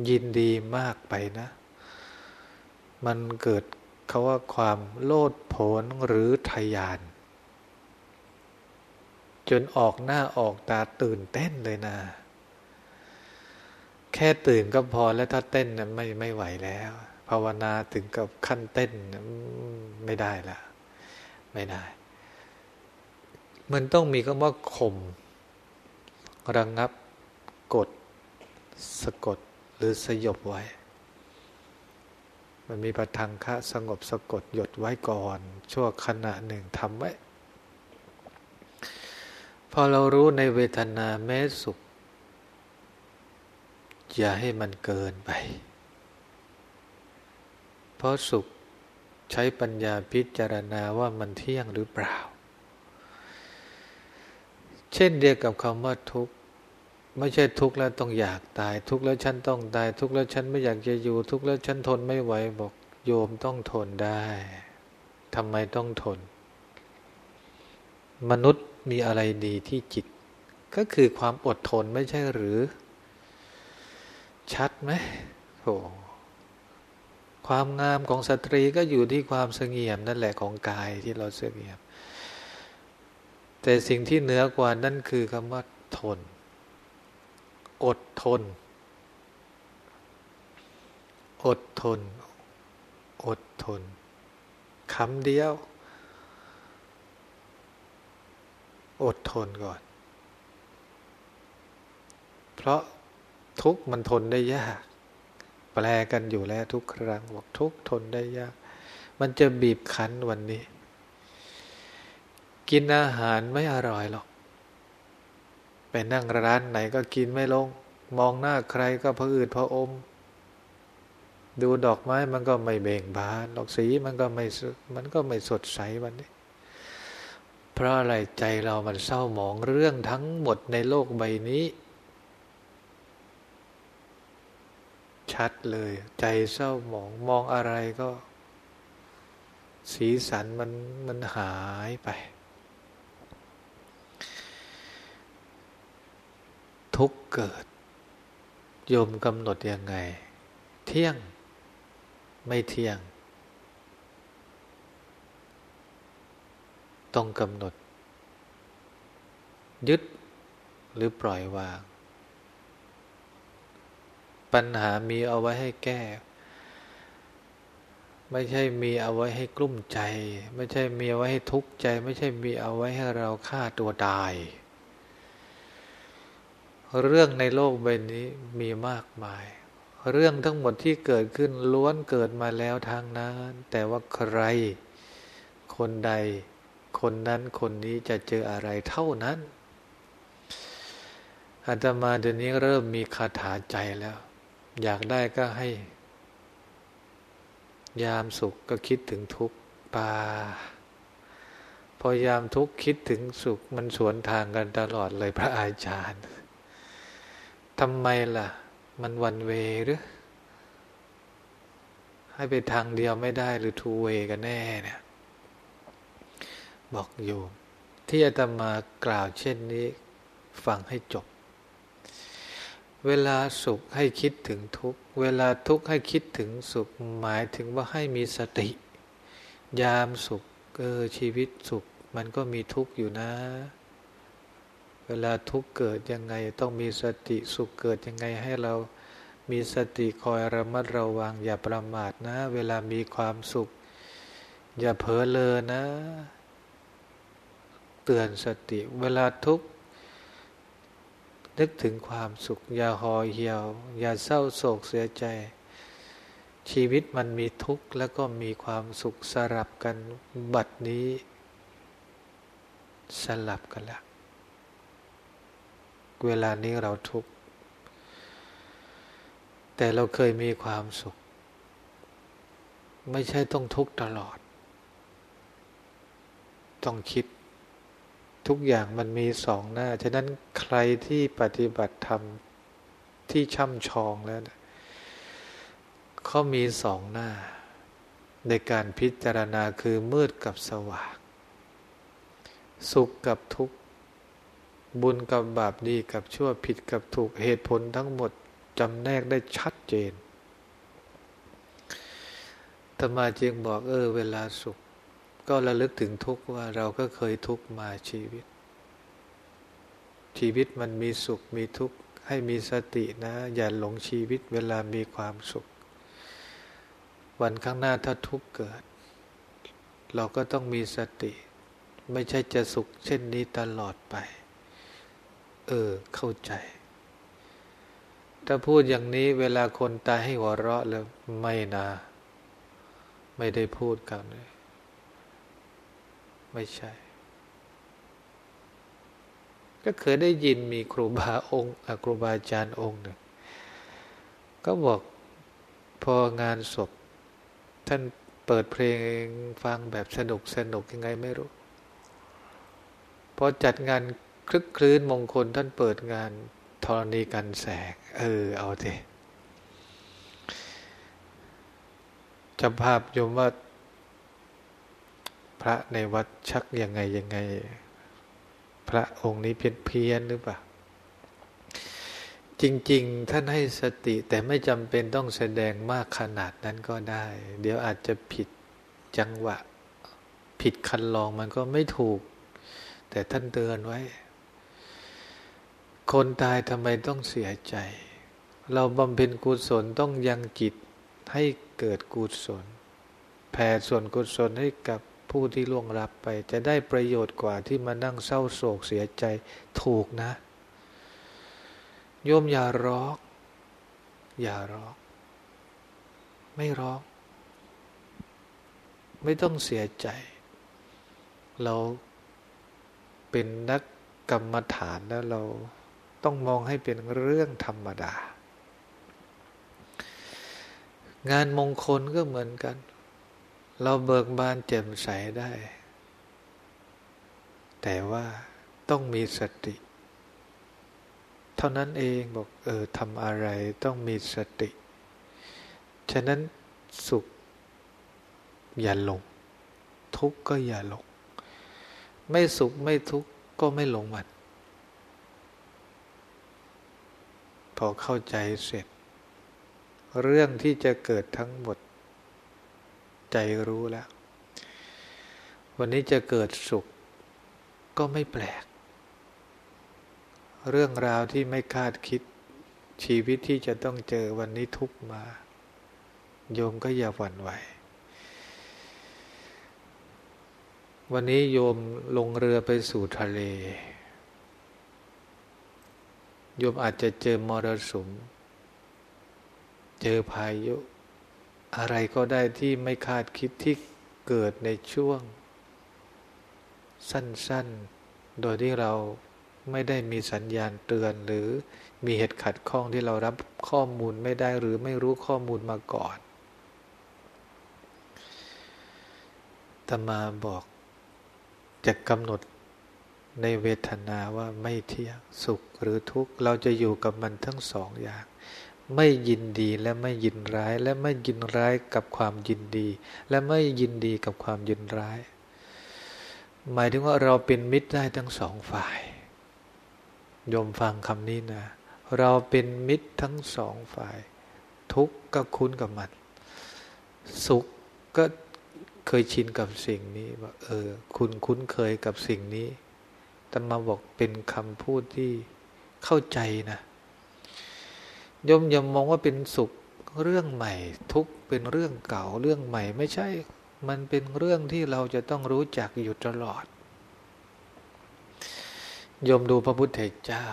ยินดีมากไปนะ มันเกิดเขาว่าความโลดโผนหรือทยาน จนออกหน้าออกตาตื่นเต้นเลยนะ แค่ตื่นก็พอแล้วถ้าเต้นนะไม่ไม่ไหวแล้ว ภาวนาถึงกับขั้นเต้นไม่ได้ละไม่ได้ มันต้องมีคำว่าข่มระงงับกดสะกด หรือสยบไว้ มันมีประทังคะสงบสะกดหยดไว้ก่อน ชั่วขณะหนึ่งทำไว้ พอเรารู้ในเวทนาแม้สุข อย่าให้มันเกินไป เพราะสุขใช้ปัญญาพิจารณาว่ามันเที่ยงหรือเปล่า เช่นเดียวกับคำว่าทุกข์ ไม่ใช่ทุกข์แล้วต้องอยากตาย ทุกข์แล้วฉันต้องตาย ทุกข์แล้วฉันไม่อยากจะอยู่ ทุกข์แล้วฉันทนไม่ไหวบอกโยมต้องทนได้ทำไมต้องทน มนุษย์มีอะไรดีที่จิต ก็คือความอดทนไม่ใช่หรือ ชัดไหมโอ้ความงามของสตรีก็อยู่ที่ความเสงี่ยมนั่นแหละของกายที่เราเสงี่ยม แต่สิ่งที่เหนือกว่านั่นคือคำว่าทน อดทน อดทน อดทนคำเดียว อดทนก่อน เพราะทุกมันทนได้ยาก แปลกันอยู่แล้วทุกครั้งบอกทุกทนได้ยาก มันจะบีบคั้นวันนี้ กินอาหารไม่อร่อยหรอก ไปนั่งร้านไหนก็กินไม่ลง มองหน้าใครก็พะอืดพะอม ดูดอกไม้มันก็ไม่เบ่งบานดอกสีมันก็ไม่มันก็ไม่สดใสวันนี้ เพราะอะไรใจเรามันเศร้าหมองเรื่องทั้งหมดในโลกใบนี้ ชัดเลย ใจเศร้าหมองมองอะไรก็ สีสันมันมันหายไป ทุกเกิด โยมกำหนดยังไง เที่ยงไม่เที่ยง ต้องกำหนด ยึดหรือปล่อยวาง ปัญหามีเอาไว้ให้แก้ ไม่ใช่มีเอาไว้ให้กลุ้มใจ ไม่ใช่มีเอาไว้ให้ทุกข์ใจ ไม่ใช่มีเอาไว้ให้เราฆ่าตัวตาย เรื่องในโลกใบนี้มีมากมาย เรื่องทั้งหมดที่เกิดขึ้นล้วนเกิดมาแล้วทางนั้น แต่ว่าใคร คนใด คนนั้นคนนี้จะเจออะไรเท่านั้นอาตมาเดี๋ยวนี้เริ่มมีคาถาใจแล้ว อยากได้ก็ให้ ยามสุขก็คิดถึงทุกข์ปาพอยามทุกข์คิดถึงสุขมันสวนทางกันตลอดเลยพระอาจารย์ ทำไมล่ะ มันวันเวหรือ ให้ไปทางเดียวไม่ได้หรือทูเวกันแน่เนี่ย บอกโยม ที่อาตมากล่าวเช่นนี้ ฟังให้จบ เวลาสุขให้คิดถึงทุก เวลาทุกข์ให้คิดถึงสุข หมายถึงว่าให้มีสติ ยามสุขเออชีวิตสุข มันก็มีทุกข์อยู่นะ เวลาทุกข์เกิดยังไงต้องมีสติสุขเกิดยังไงให้เรามีสติคอยระมัดระวัง อย่าประมาทนะ เวลามีความสุข อย่าเผลอเลยนะ เตือนสติ เวลาทุกข์นึกถึงความสุข อย่าห่อเหี่ยว อย่าเศร้าโศกเสียใจ ชีวิตมันมีทุกข์แล้วก็มีความสุขสลับกันบัดนี้ สลับกันแล้ว เวลานี้เราทุกข์แต่เราเคยมีความสุข ไม่ใช่ต้องทุกข์ตลอด ต้องคิดทุกอย่างมันมีสองหน้า ฉะนั้นใครที่ปฏิบัติธรรมที่ช่ำชองแล้วเขามีสองหน้า ในการพิจารณาคือมืดกับสว่าง สุขกับทุกข์ บุญกับบาปดีกับชั่วผิดกับถูกเหตุผลทั้งหมดจำแนกได้ชัดเจนธรรมาจึงบอกเออเวลาสุข ก็ระลึกถึงทุกข์ว่าเราก็เคยทุกข์มาชีวิต ชีวิตมันมีสุขมีทุกข์ให้มีสตินะ อย่าหลงชีวิตเวลามีความสุข วันข้างหน้าถ้าทุกข์เกิด เราก็ต้องมีสติ ไม่ใช่จะสุขเช่นนี้ตลอดไป เออ เข้าใจ ถ้าพูดอย่างนี้เวลาคนตายให้หัวเราะแล้วไม่นะไม่ได้พูดกันเลย ไม่ใช่ ก็เคยได้ยินมีครูบาองค์ครูบาอาจารย์องค์หนึ่ง ก็บอกพองานศพ ท่านเปิดเพลงฟังแบบสนุกสนุกยังไงไม่รู้ พอจัดงาน คลึกคลื้นมงคลท่านเปิดงานธรณีกันแสง เออ เอาเถอะจำภาพโยมว่า พระในวัดชักยังไงยังไง พระองค์นี้เพี้ยนเพียนหรือเปล่า จริง ๆ ท่านให้สติแต่ไม่จำเป็นต้องแสดงมากขนาดนั้นก็ได้ เดี๋ยวอาจจะผิดจังหวะ ผิดคันลองมันก็ไม่ถูก แต่ท่านเตือนไว้ คนตายทำไมต้องเสียใจ เราบำเพ็ญกุศลต้องยังจิตให้เกิดกุศล แผ่ส่วนกุศลให้กับผู้ที่ล่วงรับไป จะได้ประโยชน์กว่าที่มานั่งเศร้าโศกเสียใจถูกนะ โยมอย่าร้อง อย่าร้อง ไม่ร้อง ไม่ต้องเสียใจ เราเป็นนักกรรมฐานแล้วเรา ต้องมองให้เป็นเรื่องธรรมดา งานมงคลก็เหมือนกัน เราเบิกบานแจ่มใสได้ แต่ว่าต้องมีสติ เท่านั้นเองบอกเออทำอะไรต้องมีสติ ฉะนั้นสุข อย่าหลง ทุกข์ก็อย่าหลง ไม่สุขไม่ทุกข์ก็ไม่หลงมัน พอเข้าใจเสร็จ เรื่องที่จะเกิดทั้งหมด ใจรู้แล้ว วันนี้จะเกิดสุข ก็ไม่แปลก เรื่องราวที่ไม่คาดคิดชีวิตที่จะต้องเจอวันนี้ทุกมา โยมก็อย่าหวั่นไหว วันนี้โยมลงเรือไปสู่ทะเล โยมอาจจะเจอมรสุม เจอพายุ อะไรก็ได้ที่ไม่คาดคิดที่เกิดในช่วง สั้นๆ โดยที่เราไม่ได้มีสัญญาณเตือน หรือมีเหตุขัดข้องที่เรารับข้อมูลไม่ได้หรือไม่รู้ข้อมูลมาก่อนตมาบอกจะกำหนด ในเวทนาว่าไม่เที่ยงสุขหรือทุกข์ เราจะอยู่กับมันทั้งสองอย่าง ไม่ยินดีและไม่ยินร้าย และไม่ยินร้ายกับความยินดี และไม่ยินดีกับความยินร้าย หมายถึงว่าเราเป็นมิตรได้ทั้งสองฝ่ายยมฟังคำนี้นะ เราเป็นมิตรทั้งสองฝ่าย ทุกข์ก็คุ้นกับมัน สุขก็เคยชินกับสิ่งนี้ว่าเออ คุณคุ้นเคยกับสิ่งนี้ ต่มาบอกเป็นคำพูดที่เข้าใจนะยมยมมองว่าเป็นสุขเรื่องใหม่ ทุกเป็นเรื่องเก่าเรื่องใหม่ไม่ใช่ มันเป็นเรื่องที่เราจะต้องรู้จักอยู่ตลอดยมดูพระพุทธเจ้า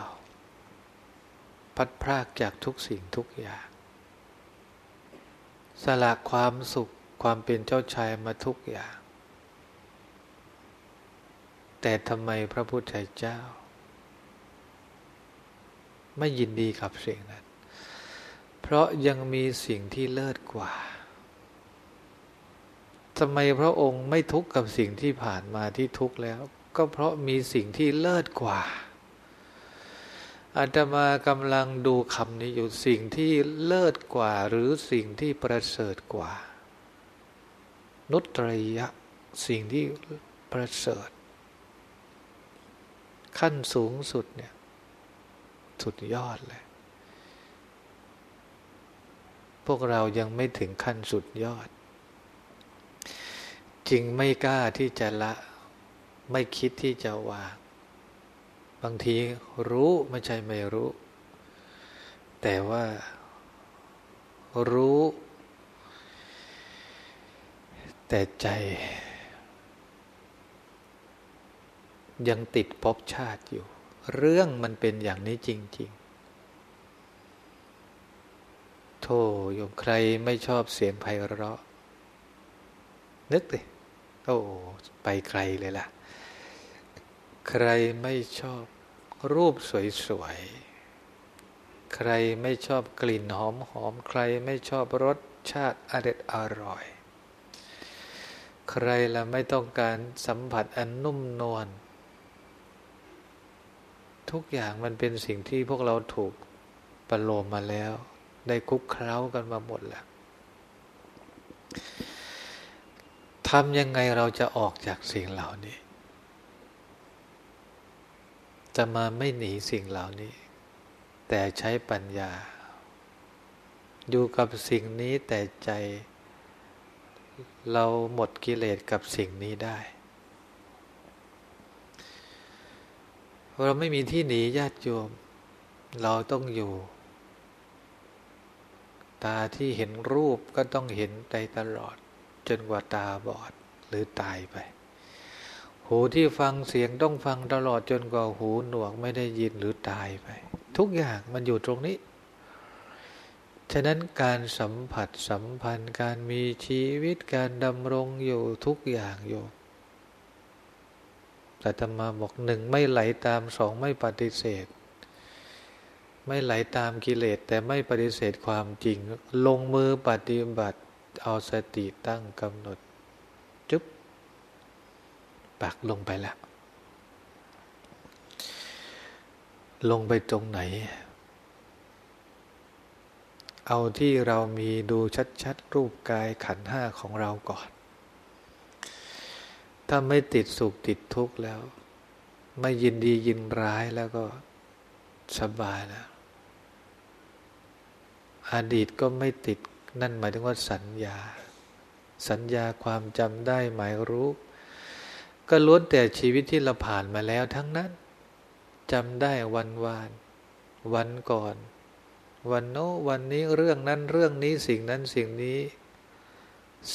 พัดพรากจากทุกสิ่งทุกอย่างสละความสุขความเป็นเจ้าชายมาทุกอย่าง แต่ทำไมพระพุทธเจ้า ไม่ยินดีกับสิ่งนั้น เพราะยังมีสิ่งที่เลิศกว่าทำไมพระองค์ไม่ทุกข์กับสิ่งที่ผ่านมาที่ทุกข์แล้ว ก็เพราะมีสิ่งที่เลิศกว่าอาตมากำลังดูคำนี้อยู่สิ่งที่เลิศกว่า หรือสิ่งที่ประเสริฐกว่า นุตริยะ สิ่งที่ประเสริฐ ขั้นสูงสุดเนี่ย สุดยอดเลย พวกเรายังไม่ถึงขั้นสุดยอดจริงไม่กล้าที่จะละ ไม่คิดที่จะวาง บางทีรู้ไม่ใช่ไม่รู้ แต่ว่ารู้ แต่ใจ ยังติดภพชาติอยู่ เรื่องมันเป็นอย่างนี้จริง ๆ โธ่โยมใครไม่ชอบเสียงไพเราะ นึกดิโอ้ไปไกลเลยล่ะ ใครไม่ชอบรูปสวยๆ ใครไม่ชอบกลิ่นหอมๆ ใครไม่ชอบรสชาติอเด็ดอร่อย ใครละไม่ต้องการสัมผัสอันนุ่มนวล ทุกอย่างมันเป็นสิ่งที่พวกเราถูกประโลมมาแล้ว ได้คุกเคล้ากันมาหมดแล้วทำยังไงเราจะออกจากสิ่งเหล่านี้ จะมาไม่หนีสิ่งเหล่านี้ แต่ใช้ปัญญา อยู่กับสิ่งนี้แต่ใจ เราหมดกิเลสกับสิ่งนี้ได้ เราไม่มีที่หนีญาติโยม เราต้องอยู่ ตาที่เห็นรูปก็ต้องเห็นไปตลอด จนกว่าตาบอดหรือตายไป หูที่ฟังเสียงต้องฟังตลอดจนกว่าหูหนวกไม่ได้ยินหรือตายไป ทุกอย่างมันอยู่ตรงนี้ ฉะนั้นการสัมผัสสัมพันธ์การมีชีวิตการดำรงอยู่ทุกอย่างอยู่ แต่ธรรมาบอกหนึ่งไม่ไหลตามสองไม่ปฏิเสธ ไม่ไหลตามกิเลสแต่ไม่ปฏิเสธความจริง ลงมือปฏิบัติเอาสติตั้งกำหนด จุ๊บปักลงไปแล้ว ลงไปตรงไหน เอาที่เรามีดูชัดๆ รูปกายขันห้าของเราก่อน ถ้าไม่ติดสุขติดทุกข์แล้ว ไม่ยินดียินร้ายแล้วก็สบายแล้ว อดีตก็ไม่ติดนั่นหมายถึงว่าสัญญา สัญญาความจำได้หมายรู้ ก็ล้วนแต่ชีวิตที่เราผ่านมาแล้วทั้งนั้นจำได้วันวาน วันก่อน วันโน้วันนี้เรื่องนั้นเรื่องนี้สิ่งนั้นสิ่งนี้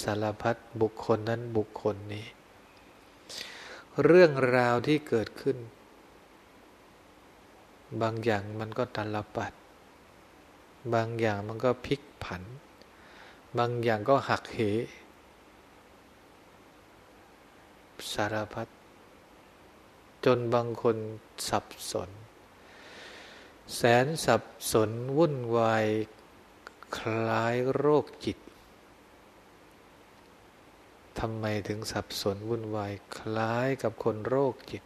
สารพัดบุคคลนั้นบุคคลนี้ เรื่องราวที่เกิดขึ้น บางอย่างมันก็ตลปัด บางอย่างมันก็พลิกผัน บางอย่างก็หักเห สารพัดจนบางคนสับสน แสนสับสนวุ่นวาย คล้ายโรคจิต ทำไมถึงสับสนวุ่นวายคล้ายกับคนโรคจิต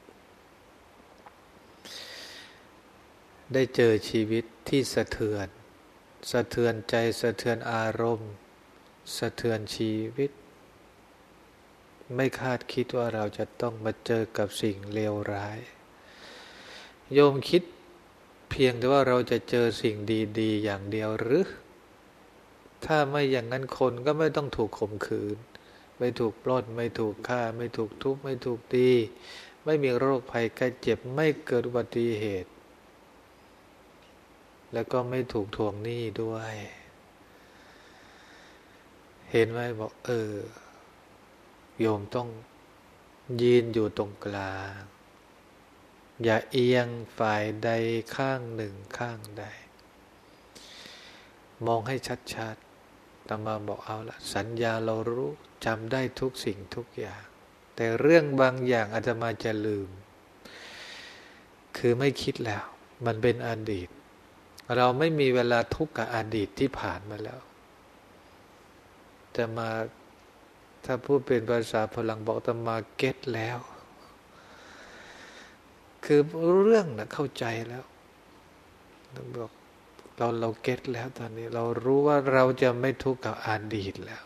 ได้เจอชีวิตที่สะเทือน สะเทือนใจสะเทือนอารมณ์ สะเทือนชีวิต ไม่คาดคิดว่าเราจะต้องมาเจอกับสิ่งเลวร้าย โยมคิดเพียงแต่ว่าเราจะเจอสิ่งดีๆ อย่างเดียวหรือ ถ้าไม่อย่างนั้นคนก็ไม่ต้องถูกข่มขืน ไม่ถูกปล้น ไม่ถูกฆ่า ไม่ถูกทุบ ไม่ถูกตี ไม่มีโรคภัยไข้เจ็บ ไม่เกิดอุบัติเหตุ แล้วก็ไม่ถูกทวงหนี้ด้วย เห็นไหมบอก เออ โยมต้องยืนอยู่ตรงกลาง อย่าเอียงฝ่ายใดข้างหนึ่งข้างใด มองให้ชัดๆตมาบอกเอาละสัญญาเรารู้ จำได้ทุกสิ่งทุกอย่าง แต่เรื่องบางอย่างอาจจะมาจะลืม คือไม่คิดแล้ว มันเป็นอดีต เราไม่มีเวลาทุกข์กับอดีตที่ผ่านมาแล้ว จะมาถ้าพูดเป็นภาษาพลังบอกตมาเก็ตแล้ว คือเรื่องนะเข้าใจแล้วบอกเราเราเก็ตแล้วตอนนี้ เรารู้ว่าเราจะไม่ทุกข์กับอดีตแล้ว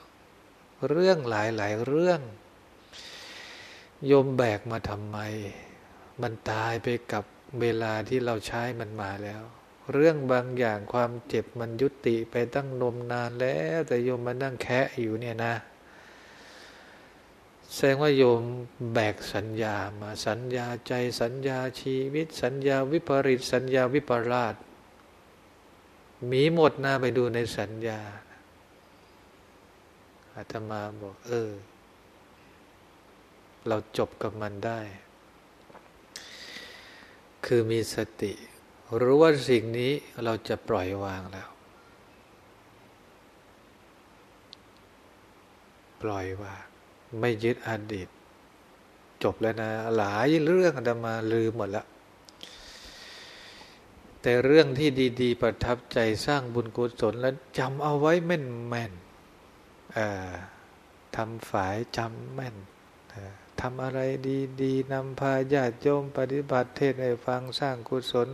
เรื่องหลายหลายเรื่อง โยมแบกมาทำไม มันตายไปกับเวลาที่เราใช้มันมาแล้ว เรื่องบางอย่างความเจ็บมันยุติไปตั้งนมนานแล้ว แต่โยมมานั่งแคะอยู่เนี่ยนะ แสดงว่าโยมแบกสัญญามาสัญญาใจสัญญาชีวิต สัญญาวิปริตสัญญาวิปลาสมีหมดนะไปดูในสัญญา อาตมาบอก เออ เราจบกับมันได้ คือมีสติ รู้ว่าสิ่งนี้เราจะปล่อยวางแล้ว ปล่อยวางไม่ยึดอดีต จบแล้วนะ หลายเรื่องอาตมาลืมหมดแล้วแต่เรื่องที่ดี ๆ ประทับใจสร้างบุญกุศลแล้วจำเอาไว้แม่นแม่น ทำฝ่ายจำแม่นทำอะไรดีๆนำพาญาติโยมปฏิบัติเทศให้ฟังสร้างกุศล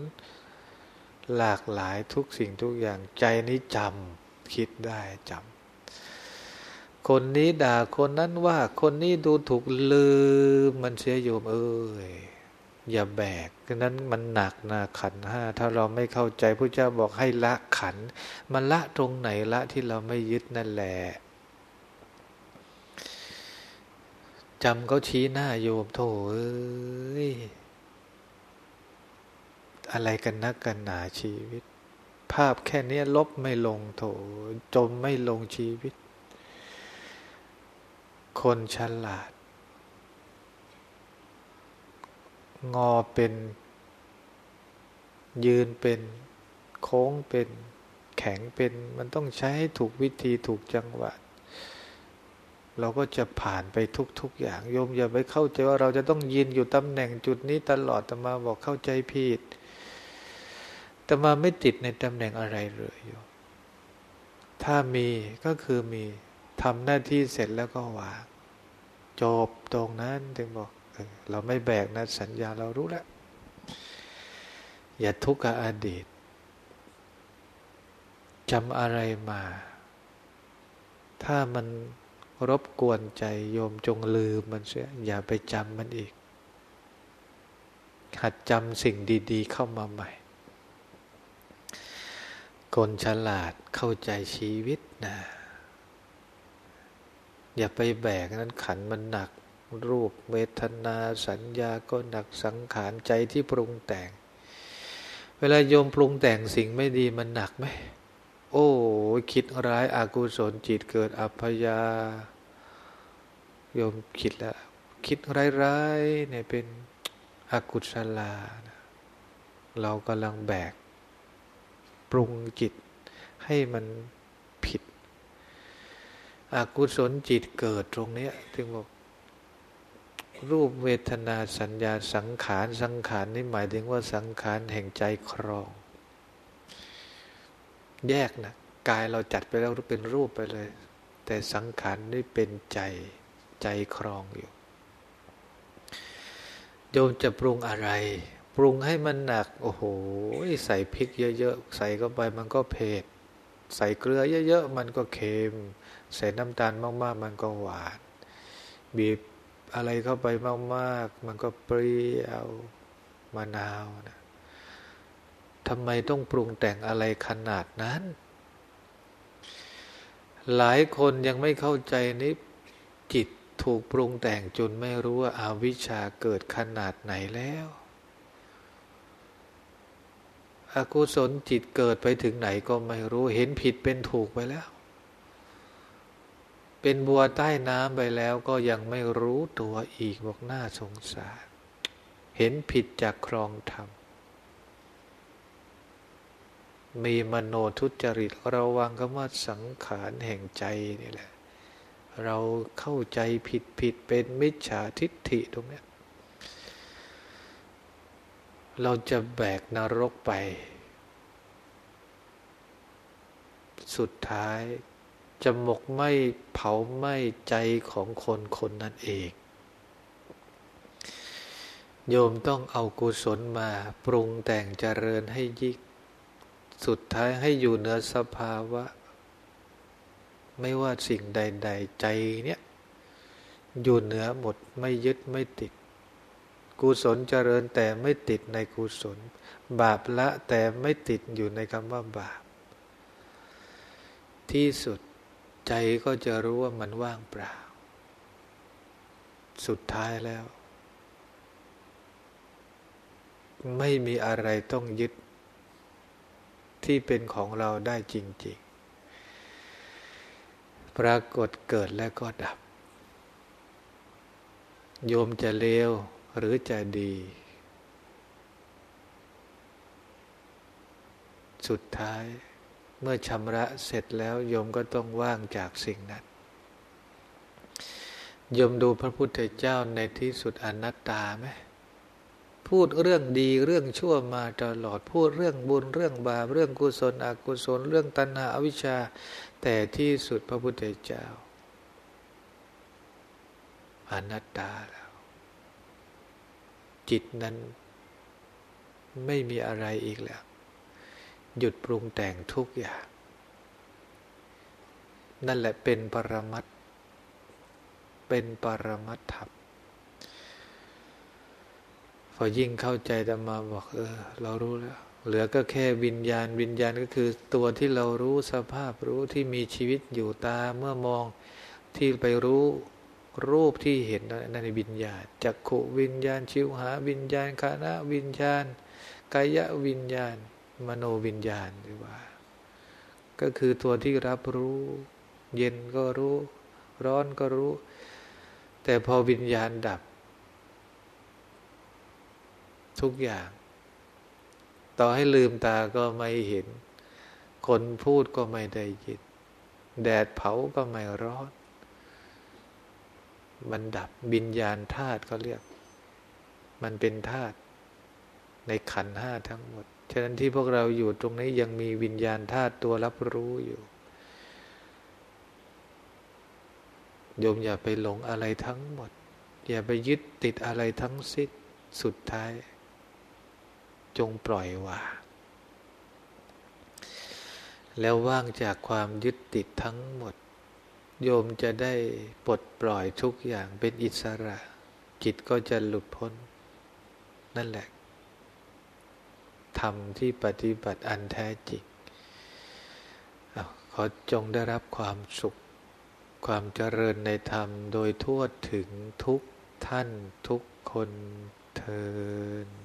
หลากหลายทุกสิ่งทุกอย่างใจนี้จำคิดได้จำคนนี้ด่าคนนั้นว่าคนนี้ดูถูกลืมมันเสียอยู่เอ้ยอย่าแบกนั้นมันหนักนะขันห้าถ้าเราไม่เข้าใจพระเจ้าบอกให้ละขัน มันละตรงไหนละที่เราไม่ยึดนั่นแหละ จำเขาชี้หน้าโยมโถเอ้ยอะไรกันนักกันหนาชีวิต ภาพแค่นี้ลบไม่ลงโถ จมไม่ลงชีวิต คนฉลาด งอเป็น ยืนเป็น โค้งเป็น แข็งเป็น มันต้องใช้ถูกวิธีถูกจังหวะ เราก็จะผ่านไปทุกๆอย่างโยมอย่าไปเข้าใจว่าเราจะต้องยืนอยู่ตำแหน่งจุดนี้ตลอดแต่มาบอกเข้าใจผิดแต่มาไม่ติดในตำแหน่งอะไรเลยโยมถ้ามีก็คือมีทำหน้าที่เสร็จแล้วก็วางจบตรงนั้นถึงบอกเออเราไม่แบกนะ สัญญาเรารู้แล้วอย่าทุกข์กับอดีตจำอะไรมา ถ้ามัน รบกวนใจโยมจงลืมมันเสียอย่าไปจำมันอีก หัดจำสิ่งดีๆเข้ามาใหม่ คนฉลาดเข้าใจชีวิตนะอย่าไปแบกนั้นขันมันหนัก รูปเวทนาสัญญาก็หนักสังขารใจที่ปรุงแต่ง เวลาโยมปรุงแต่งสิ่งไม่ดีมันหนักไหม โอ้คิดร้ายอากุศลจิตเกิดอัพยาโยมคิดแล้วคิดร้ายๆเนี่ยเป็นอกุศลาเรากำลังแบก ปรุงจิตให้มันผิด อกุศลจิตเกิดตรงนี้ถึงบอกรูปเวทนาสัญญาสังขาร สังขารนี่หมายถึงว่าสังขารแห่งใจครอง แยกนะกายเราจัดไปแล้วเป็นรูปไปเลย แต่สังขารนี่เป็นใจใจครองอยู่ โยมจะปรุงอะไร ปรุงให้มันหนัก โอ้โห ใส่พริกเยอะๆ ใส่เข้าไปมันก็เผ็ดใส่เกลือเยอะๆ มันก็เค็ม ใส่น้ำตาลมากๆ มันก็หวาน บีบอะไรเข้าไปมากๆ มันก็เปรี้ยวมะนาวนะ ทำไมต้องปรุงแต่งอะไรขนาดนั้น หลายคนยังไม่เข้าใจนี้จิตถูกปรุงแต่งจนไม่รู้ว่าอาวิชชาเกิดขนาดไหนแล้ว อกุศลจิตเกิดไปถึงไหนก็ไม่รู้เห็นผิดเป็นถูกไปแล้ว เป็นบัวใต้น้ำไปแล้วก็ยังไม่รู้ตัวอีกบอกหน้าสงสาร เห็นผิดจากครองธรรม มีมโนทุจริตระวังคำว่าสังขารแห่งใจนี่แหละ เราเข้าใจผิดผิดเป็นมิจฉาทิฏฐิตรงนี้เราจะแบกนรกไป สุดท้ายจะหมกไหมเผาไหมใจของคนคนนั้นเอง โยมต้องเอากุศลมาปรุงแต่งเจริญให้ยิ่ง สุดท้ายให้อยู่เหนือสภาวะ ไม่ว่าสิ่งใด ๆ ใจเนี่ย อยู่เหนือหมดไม่ยึดไม่ติด กุศลเจริญแต่ไม่ติดในกุศล บาปละแต่ไม่ติดอยู่ในคำว่าบาป ที่สุดใจก็จะรู้ว่ามันว่างเปล่า สุดท้ายแล้ว ไม่มีอะไรต้องยึด ที่เป็นของเราได้จริง ๆ ปรากฏเกิดและก็ดับ โยมจะเลวหรือจะดี สุดท้ายเมื่อชำระเสร็จแล้วโยมก็ต้องว่างจากสิ่งนั้นโยมดูพระพุทธเจ้าในที่สุดอนัตตาไหม พูดเรื่องดีเรื่องชั่วมาตลอดพูดเรื่องบุญเรื่องบาปเรื่องกุศลอกุศล เรื่องตัณหาอวิชชา แต่ที่สุดพระพุทธเจ้าอนัตตาแล้ว จิตนั้นไม่มีอะไรอีกแล้ว หยุดปรุงแต่งทุกอย่าง นั่นแหละเป็นปรมัตเป็นปรมัตถรรม พอยิ่งเข้าใจธรรมาบอกเออ เรารู้แล้ว เหลือก็แค่วิญญาณ วิญญาณก็คือตัวที่เรารู้สภาพรู้ที่มีชีวิตอยู่ตาเมื่อมองที่ไปรู้รูปที่เห็นนั่นในวิญญาณจักขุวิญญาณ ชิวหา วิญญาณคณะวิญญาณกายวิญญาณ มโนวิญญาณหรือว่า ก็คือตัวที่รับรู้ เย็นก็รู้ ร้อนก็รู้ แต่พอวิญญาณดับ ทุกอย่าง ต่อให้ลืมตาก็ไม่เห็น คนพูดก็ไม่ได้ยิน แดดเผาก็ไม่ร้อน มันดับบิญญาณธาตุเขาเรียก มันเป็นธาตุในขันห้าทั้งหมด ฉะนั้นที่พวกเราอยู่ตรงนี้ยังมีวิญญาณธาตุตัวรับรู้อยู่ โยมอย่าไปหลงอะไรทั้งหมด อย่าไปยึดติดอะไรทั้งสิ้น สุดท้าย จงปล่อยวางแล้วว่างจากความยึดติดทั้งหมด โยมจะได้ปลดปล่อยทุกอย่างเป็นอิสระ จิตก็จะหลุดพ้น นั่นแหละธรรมที่ปฏิบัติอันแท้จริงขอจงได้รับความสุข ความเจริญในธรรมโดยทั่วถึงทุกท่านทุกคนเทอ